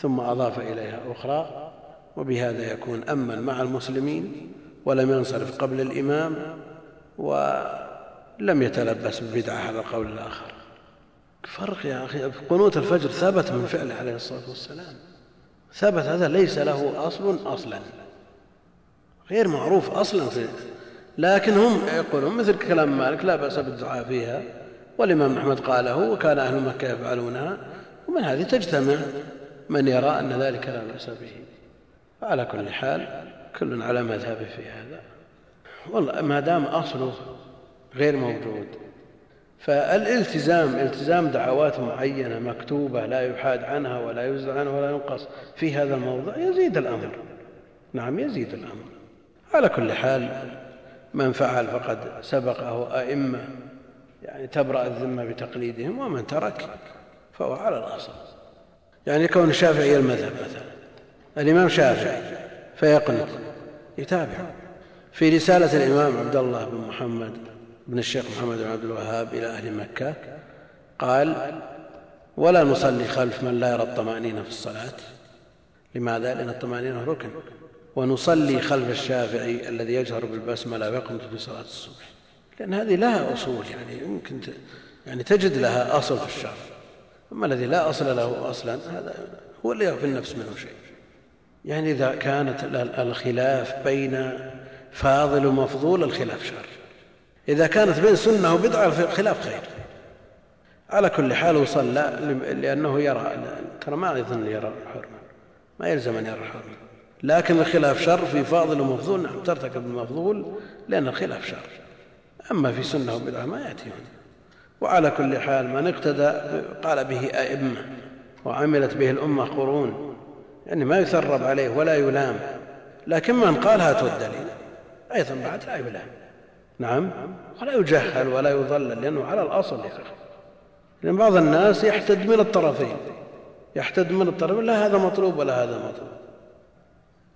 ثم أضاف إليها أخرى وبهذا يكون أمن مع المسلمين ولم ينصرف قبل الإمام ولم يتلبس ببدعة على القول الآخر. فرق يا أخي قنوت الفجر ثبت من فعله عليه الصلاة والسلام. ثبت هذا ليس له أصل أصلا. غير معروف أصلا في لكن هم يقولون مثل كلام مالك لا بأس بالدعاء فيها. والإمام أحمد قاله وكان أهل مكة يفعلونها. ومن هذه تجتمع من يرى أن ذلك لا بأس به. وعلى كل حال كل على مذهبه في هذا. والله ما دام أصله غير موجود فالالتزام التزام دعوات معينة مكتوبة لا يحاد عنها ولا يزل عنها ولا ينقص في هذا الموضع يزيد الأمر. نعم يزيد الأمر. على كل حال من فعل فقد سبقه أئمة يعني تبرأ الذمة بتقليدهم ومن ترك فهو على الأصل. يعني كون الشافعي المذهب. مثلا الإمام شافعي فيقنط يتابع. في رسالة الإمام عبد الله بن محمد بن الشيخ محمد بن عبد الوهاب إلى أهل مكة قال ولا نصلي خلف من لا يرى الطمأنينة في الصلاة. لماذا؟ لأن الطمأنينة ركن. ونصلي خلف الشافعي الذي يجهر بالبسملة ويقنط في صلاة الصبح. لأن هذه لها أصول يعني يمكن يعني تجد لها أصل في الشرع. أما الذي لا أصل له أصلا هذا هو اللي في النفس منه شيء. يعني إذا كانت الخلاف بين فاضل ومفضول الخلاف شر. إذا كانت بين سنة وبدعة الخلاف خير. على كل حال وصلى لأنه يرى ترى ما يظن يرى الحرمة. ما يلزم أن يرى الحرمة. لكن الخلاف شر في فاضل ومفضول. نعم ترتكب المفضول لأن الخلاف شر. أما في سنة وبدعة ما يأتي وعلى كل حال من اقتدى قال به أئمة وعملت به الأمة قرون يعني ما يثرب عليه ولا يلام لكن من قال هاتوا الدليل أيضا بعد لا يلام. نعم ولا يجهل ولا يضلل لأنه على الأصل يا أخي. لأن بعض الناس يحتد من الطرفين يحتد من الطرفين لا هذا مطلوب ولا هذا مطلوب.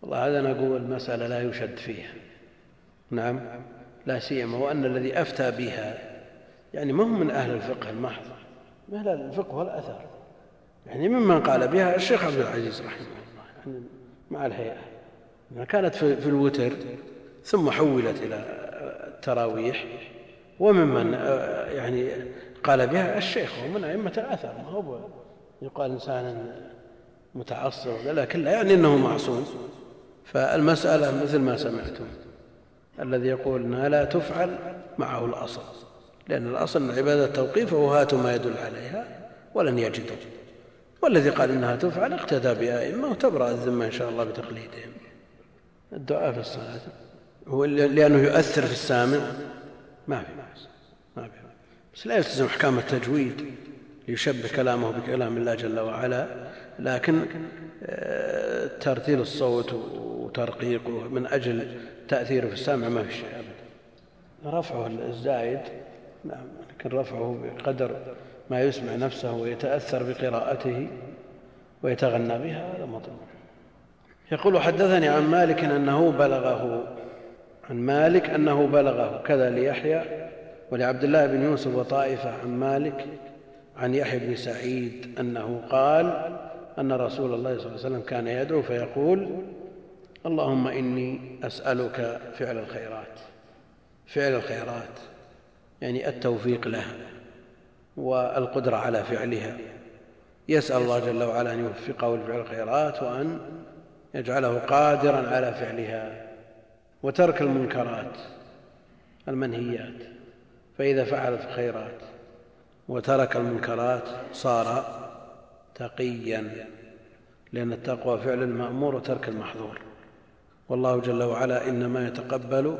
والله هذا نقول مسألة لا يشد فيها. نعم لا سيما وأن الذي أفتى بها يعني ما هم من أهل الفقه المحض. من أهل الفقه والأثر يعني ممن قال بها الشيخ عبد العزيز رحمه الله يعني مع الهيئة. كانت في الوتر ثم حولت إلى التراويح وممن يعني قال بها الشيخ ومن أئمة الأثر. ما هو يقال إنسان متعصب لكن لا يعني أنه معصوم. فالمسألة مثل ما سمعتم الذي يقول إنها لا تفعل معه الأصل. لأن الأصل أن العباده توقيف وهاتوا ما يدل عليها ولن يجدوا. والذي قال إنها تفعل اقتدى بأئمة وتبرأ الذمة إن شاء الله بتقليدهم. الدعاء في الصلاة هو لأنه يؤثر في السامع. ما في ما في بس لا يلتزم أحكام التجويد ليشبه كلامه بكلام الله جل وعلا. لكن آه، ترتيل الصوت وترقيقه من أجل تأثيره في السامع ما في شيء أبدا. رفعه الزائد نعم لكن رفعه بقدر ما يسمع نفسه ويتأثر بقراءته ويتغنى بها هذا مطلوب. يقول حدثني عن مالك أنه بلغه عن مالك أنه بلغه كذا ليحيى ولعبد الله بن يوسف وطائفة عن مالك عن يحيى بن سعيد أنه قال أن رسول الله صلى الله عليه وسلم كان يدعو فيقول اللهم إني أسألك فعل الخيرات فعل الخيرات. يعني التوفيق لها والقدرة على فعلها. يسأل الله جل وعلا أن يوفقه لفعل الخيرات وأن يجعله قادرا على فعلها وترك المنكرات المنهيات. فإذا فعل في الخيرات وترك المنكرات صار تقيا لأن التقوى فعل المأمور وترك المحظور. والله جل وعلا إنما يتقبل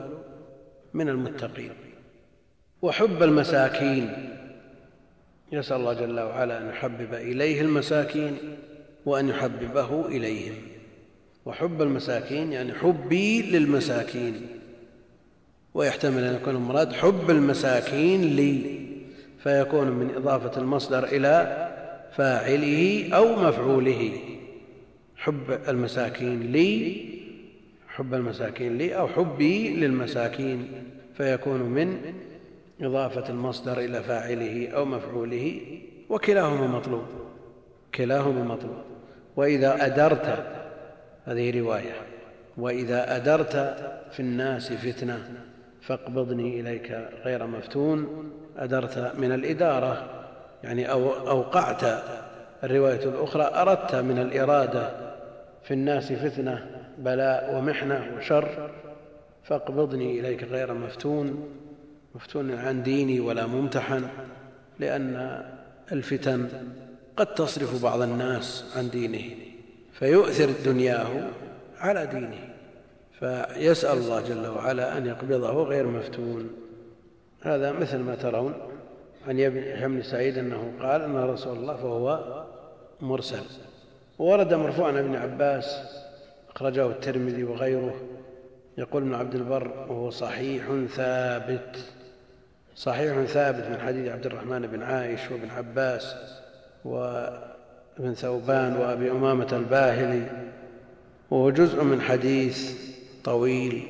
من المتقين. وحب المساكين. يسأل الله جل وعلا أن يحبب إليه المساكين وأن يحببه إليهم. وحب المساكين يعني حبي للمساكين. ويحتمل أن يكون المراد حب المساكين لي. فيكون من إضافة المصدر إلى فاعله أو مفعوله. حب المساكين لي حب المساكين لي أو حبي للمساكين. فيكون من إضافة المصدر إلى فاعله أو مفعوله وكلاهما مطلوب. كلاهما مطلوب. وإذا أدرت هذه رواية وإذا أدرت في الناس فتنة فاقبضني إليك غير مفتون. أدرت من الإدارة يعني أو أوقعت الرواية الأخرى أردت من الإرادة في الناس فتنة بلاء ومحنة وشر فاقبضني إليك غير مفتون. مفتون عن ديني ولا ممتحن لأن الفتن قد تصرف بعض الناس عن دينه فيؤثر دنياه على دينه فيسأل الله جل وعلا أن يقبضه غير مفتون. هذا مثل ما ترون عن يحيى بن سعيد أنه قال أن رسول الله فهو مرسل. وورد مرفوعا عن ابن عباس أخرجه الترمذي وغيره يقول ابن عبد البر وهو صحيح ثابت. صحيح ثابت من حديث عبد الرحمن بن عائش وابن عباس وابن ثوبان وأبي أمامة الباهلي وهو جزء من حديث طويل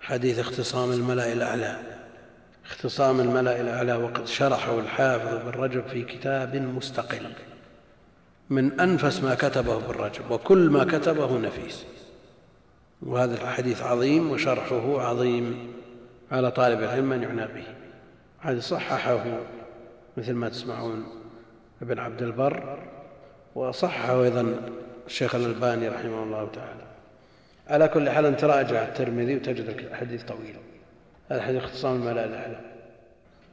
حديث اختصام الملأ الأعلى. اختصام الملأ الأعلى وقد شرحه الحافظ بن رجب في كتاب مستقل. من أنفس ما كتبه ابن رجب وكل ما كتبه نفيس. وهذا الحديث عظيم وشرحه عظيم على طالب العلم أن يعنى به. هذا صححه مثل ما تسمعون ابن عبد البر وصححه أيضا الشيخ الألباني رحمه الله تعالى. على كل حال تراجع الترمذي وتجد الحديث طويل. هذا حديث اختصام الملاء الاعلى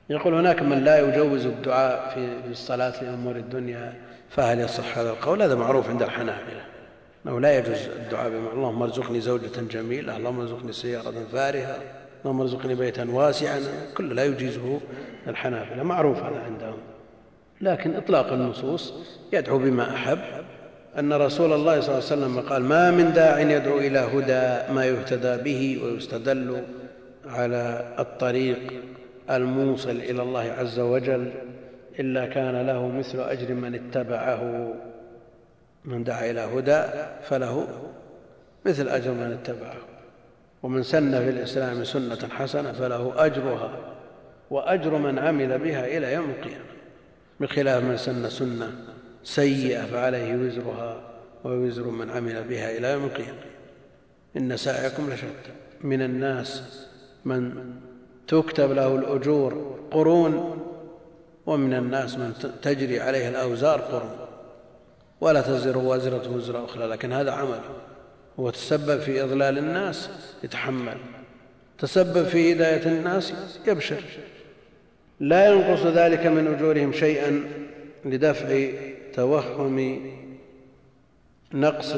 يقول هناك من لا يجوز الدعاء في الصلاة لأمور الدنيا فهل يصح هذا القول؟ هذا معروف عند الحنابلة. إنه لا يجوز الدعاء بما اللهم ارزقني زوجة جميلة اللهم ارزقني سيارة فارهة اللهم ارزقني بيتا واسعا كل لا يجيزه الحنابلة معروف هذا عندهم. لكن إطلاق النصوص يدعو بما أحب. أن رسول الله صلى الله عليه وسلم قال ما من داع يدعو إلى هدى ما يهتدى به ويستدل على الطريق الموصل إلى الله عز وجل إلا كان له مثل أجر من اتبعه. من دعا إلى هدى فله مثل أجر من اتبعه. ومن سن في الإسلام سنة حسنة فله أجرها وأجر من عمل بها إلى يوم القيامة بخلاف من سن سنة سيئة فعليه وزرها ووزر من عمل بها إلى يوم القيامة. إن سعيكم لشتى. من الناس من تكتب له الأجور قرون ومن الناس من تجري عليه الأوزار قرون. ولا تزر وازرة وزر أخرى لكن هذا عمله. هو تسبب في إضلال الناس يتحمل. تسبب في هداية الناس يبشر. لا ينقص ذلك من أجورهم شيئا لدفع توهم نقص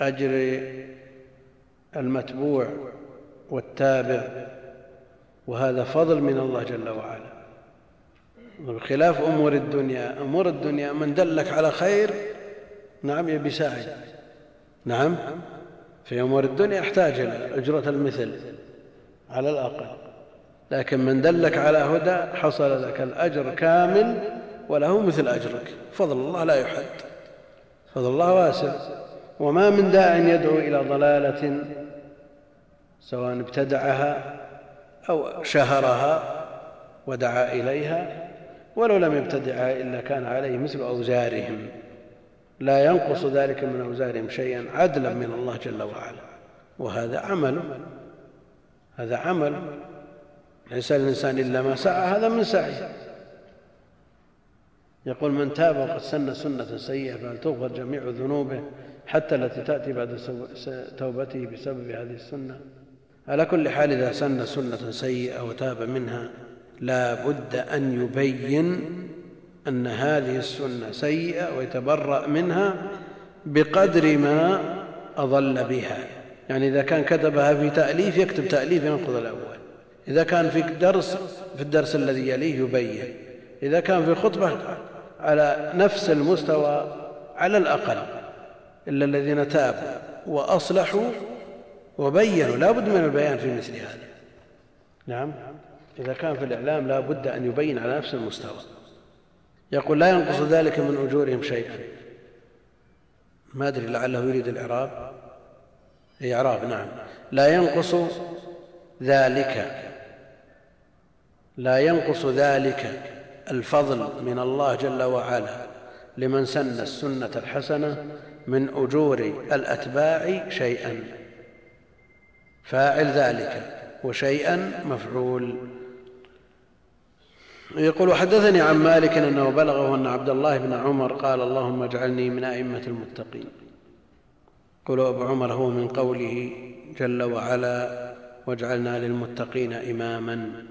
أجر المتبوع والتابع. وهذا فضل من الله جل وعلا. بخلاف أمور الدنيا أمور الدنيا من دلك على خير نعم يبي ساعد نعم. في أمور الدنيا يحتاج إلى أجرة المثل على الأقل. لكن من دلك على هدى حصل لك الأجر كامل وله مثل أجرك. فضل الله لا يحد. فضل الله واسع. وما من داع يدعو إلى ضلالة سواء ابتدعها أو شهرها ودعا إليها ولو لم يبتدعها إلا كان عليه مثل أوزارهم. لا ينقص ذلك من أوزارهم شيئا عدلا من الله جل وعلا. وهذا عمل. هذا عمل. ليس للإنسان إلا ما سعى. هذا من سعيه يقول من تاب وقد سن سنة سيئة فهل تغفر جميع ذنوبه حتى التي تأتي بعد توبته بسبب هذه السنة؟ على كل حال إذا سن سنة سيئة وتاب منها لا بد أن يبين أن هذه السنة سيئة ويتبرأ منها بقدر ما أضل بها. يعني إذا كان كتبها في تأليف يكتب تأليف ينقض الأول. إذا كان في درس في الدرس الذي يليه يبين. إذا كان في خطبة على نفس المستوى على الأقل. إلا الذين تابوا وأصلحوا وبينوا. لا بد من البيان في مثل هذا. نعم. إذا كان في الإعلام لا بد أن يبين على نفس المستوى. يقول لا ينقص ذلك من أجورهم شيئا. ما أدري لعله يريد الإعراب. إعراب نعم. لا ينقص ذلك. لا ينقص ذلك الفضل من الله جل وعلا لمن سن السنة الحسنة من أجور الأتباع شيئا. فاعل ذلك وشيئا مفعول. يقول وحدثني عن مالك أنه بلغه أن عبد الله بن عمر قال اللهم اجعلني من أئمة المتقين. يقول أبو عمر هو من قوله جل وعلا واجعلنا للمتقين إماما.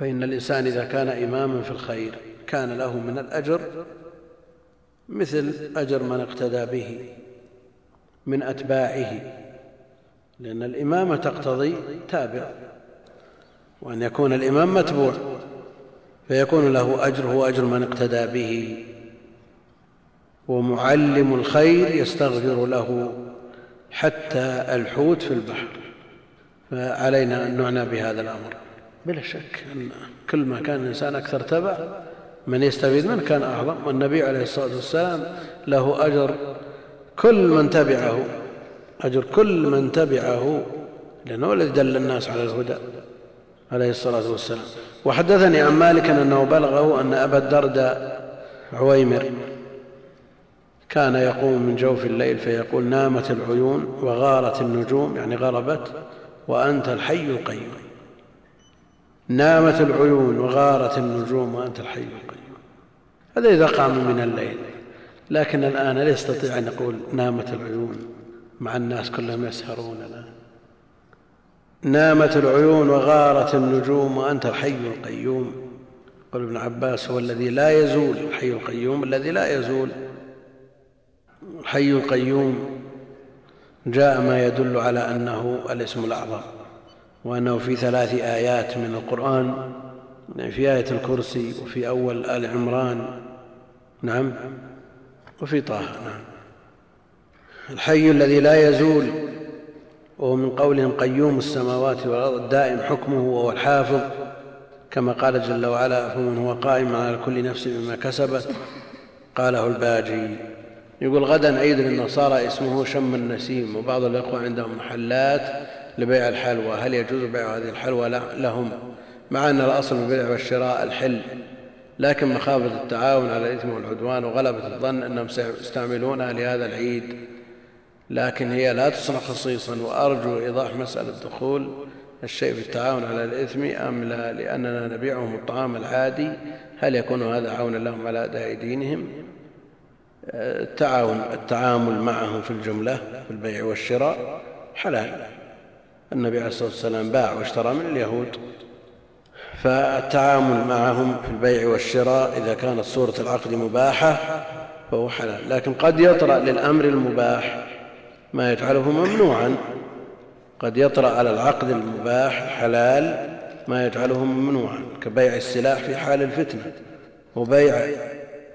فإن الإنسان إذا كان إماما في الخير كان له من الأجر مثل أجر من اقتدى به من أتباعه. لأن الإمامة تقتضي تابع وأن يكون الإمام متبوع. فيكون له أجر هو أجر من اقتدى به. ومعلم الخير يستغفر له حتى الحوت في البحر. فعلينا أن نعنى بهذا الأمر. بلا شك. أن كل ما كان الإنسان أكثر تبع من يستفيد منه كان أعظم. والنبي عليه الصلاة والسلام له أجر كل من تبعه أجر كل من تبعه لأنه الذي دل الناس على الهدى. عليه الصلاة والسلام. وحدثني عن مالك أنه بلغه أن أبا الدرداء عويمر كان يقوم من جوف الليل فيقول نامت العيون وغارت النجوم يعني غربت وأنت الحي القيوم. نامت العيون وغارت النجوم وأنت الحي القيوم. هذا إذا قام من الليل. لكن الآن لا يستطيع أن يقول نامت العيون مع الناس كلهم يسهرون الآن. نامت العيون وغارت النجوم وأنت الحي القيوم. قال ابن عباس هو الذي لا يزول الحي القيوم الذي لا يزول. الحي القيوم جاء ما يدل على أنه الاسم الأعظم وأنه في ثلاث آيات من القرآن في آية الكرسي وفي أول آل عمران. نعم وفي طه نعم. الحي الذي لا يزول وهو من قولهم قيوم السماوات والأرض الدائم حكمه وهو الحافظ. كما قال جل وعلا فمن هو قائم على كل نفس بما كسبت؟ قاله الباجي. يقول غدا عيد للنصارى اسمه شم النسيم وبعض الإخوة عندهم محلات لبيع الحلوى. هل يجوز بيع هذه الحلوى؟ لهم مع أن الأصل في البيع والشراء الحل. لكن مخافة التعاون على الإثم والعدوان وغلبة الظن أنهم سيستعملونها لهذا العيد. لكن هي لا تصنع خصيصا وأرجو إيضاح مسألة دخول الشيء في التعاون على الإثم أم لا؟ لأننا نبيعهم الطعام العادي. هل يكون هذا عونا لهم على أداء دينهم؟ التعاون التعامل معهم في الجملة في البيع والشراء حلال. النبي عليه الصلاة والسلام باع واشترى من اليهود. فالتعامل معهم في البيع والشراء إذا كانت صورة العقد مباحة فهو حلال. لكن قد يطرأ للأمر المباح. ما يجعله ممنوعا. قد يطرأ على العقد المباح حلال ما يجعله ممنوعا كبيع السلاح في حال الفتنة وبيع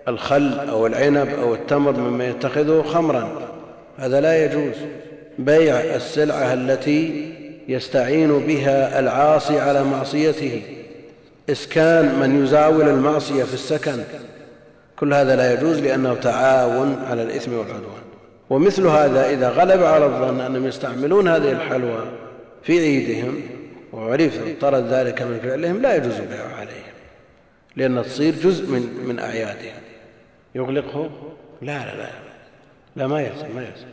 الخل أو العنب أو التمر مما يتخذه خمرا. هذا لا يجوز. بيع السلعة التي يستعين بها العاصي على معصيته. إسكان من يزاول المعصية في السكن. كل هذا لا يجوز لأنه تعاون على الإثم والعدوان. ومثل هذا إذا غلب على الظن أنهم يستعملون هذه الحلوى في عيدهم وعرف طرد ذلك من فعلهم لا يجوز البيع عليهم لأن تصير جزء من من أعيادهم. يغلقه؟ لا لا لا لا ما يلزم ما يلزم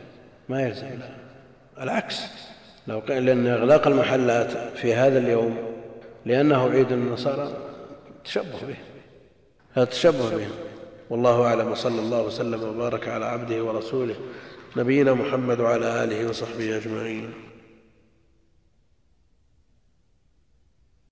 ما يلزم العكس لو قيل لأن إغلاق المحلات في هذا اليوم لأنه عيد النصارى تشبه به هذا تشبه بهم والله أعلم وصلى الله وسلم وبارك على عبده ورسوله نبينا محمد وعلى آله وصحبه أجمعين.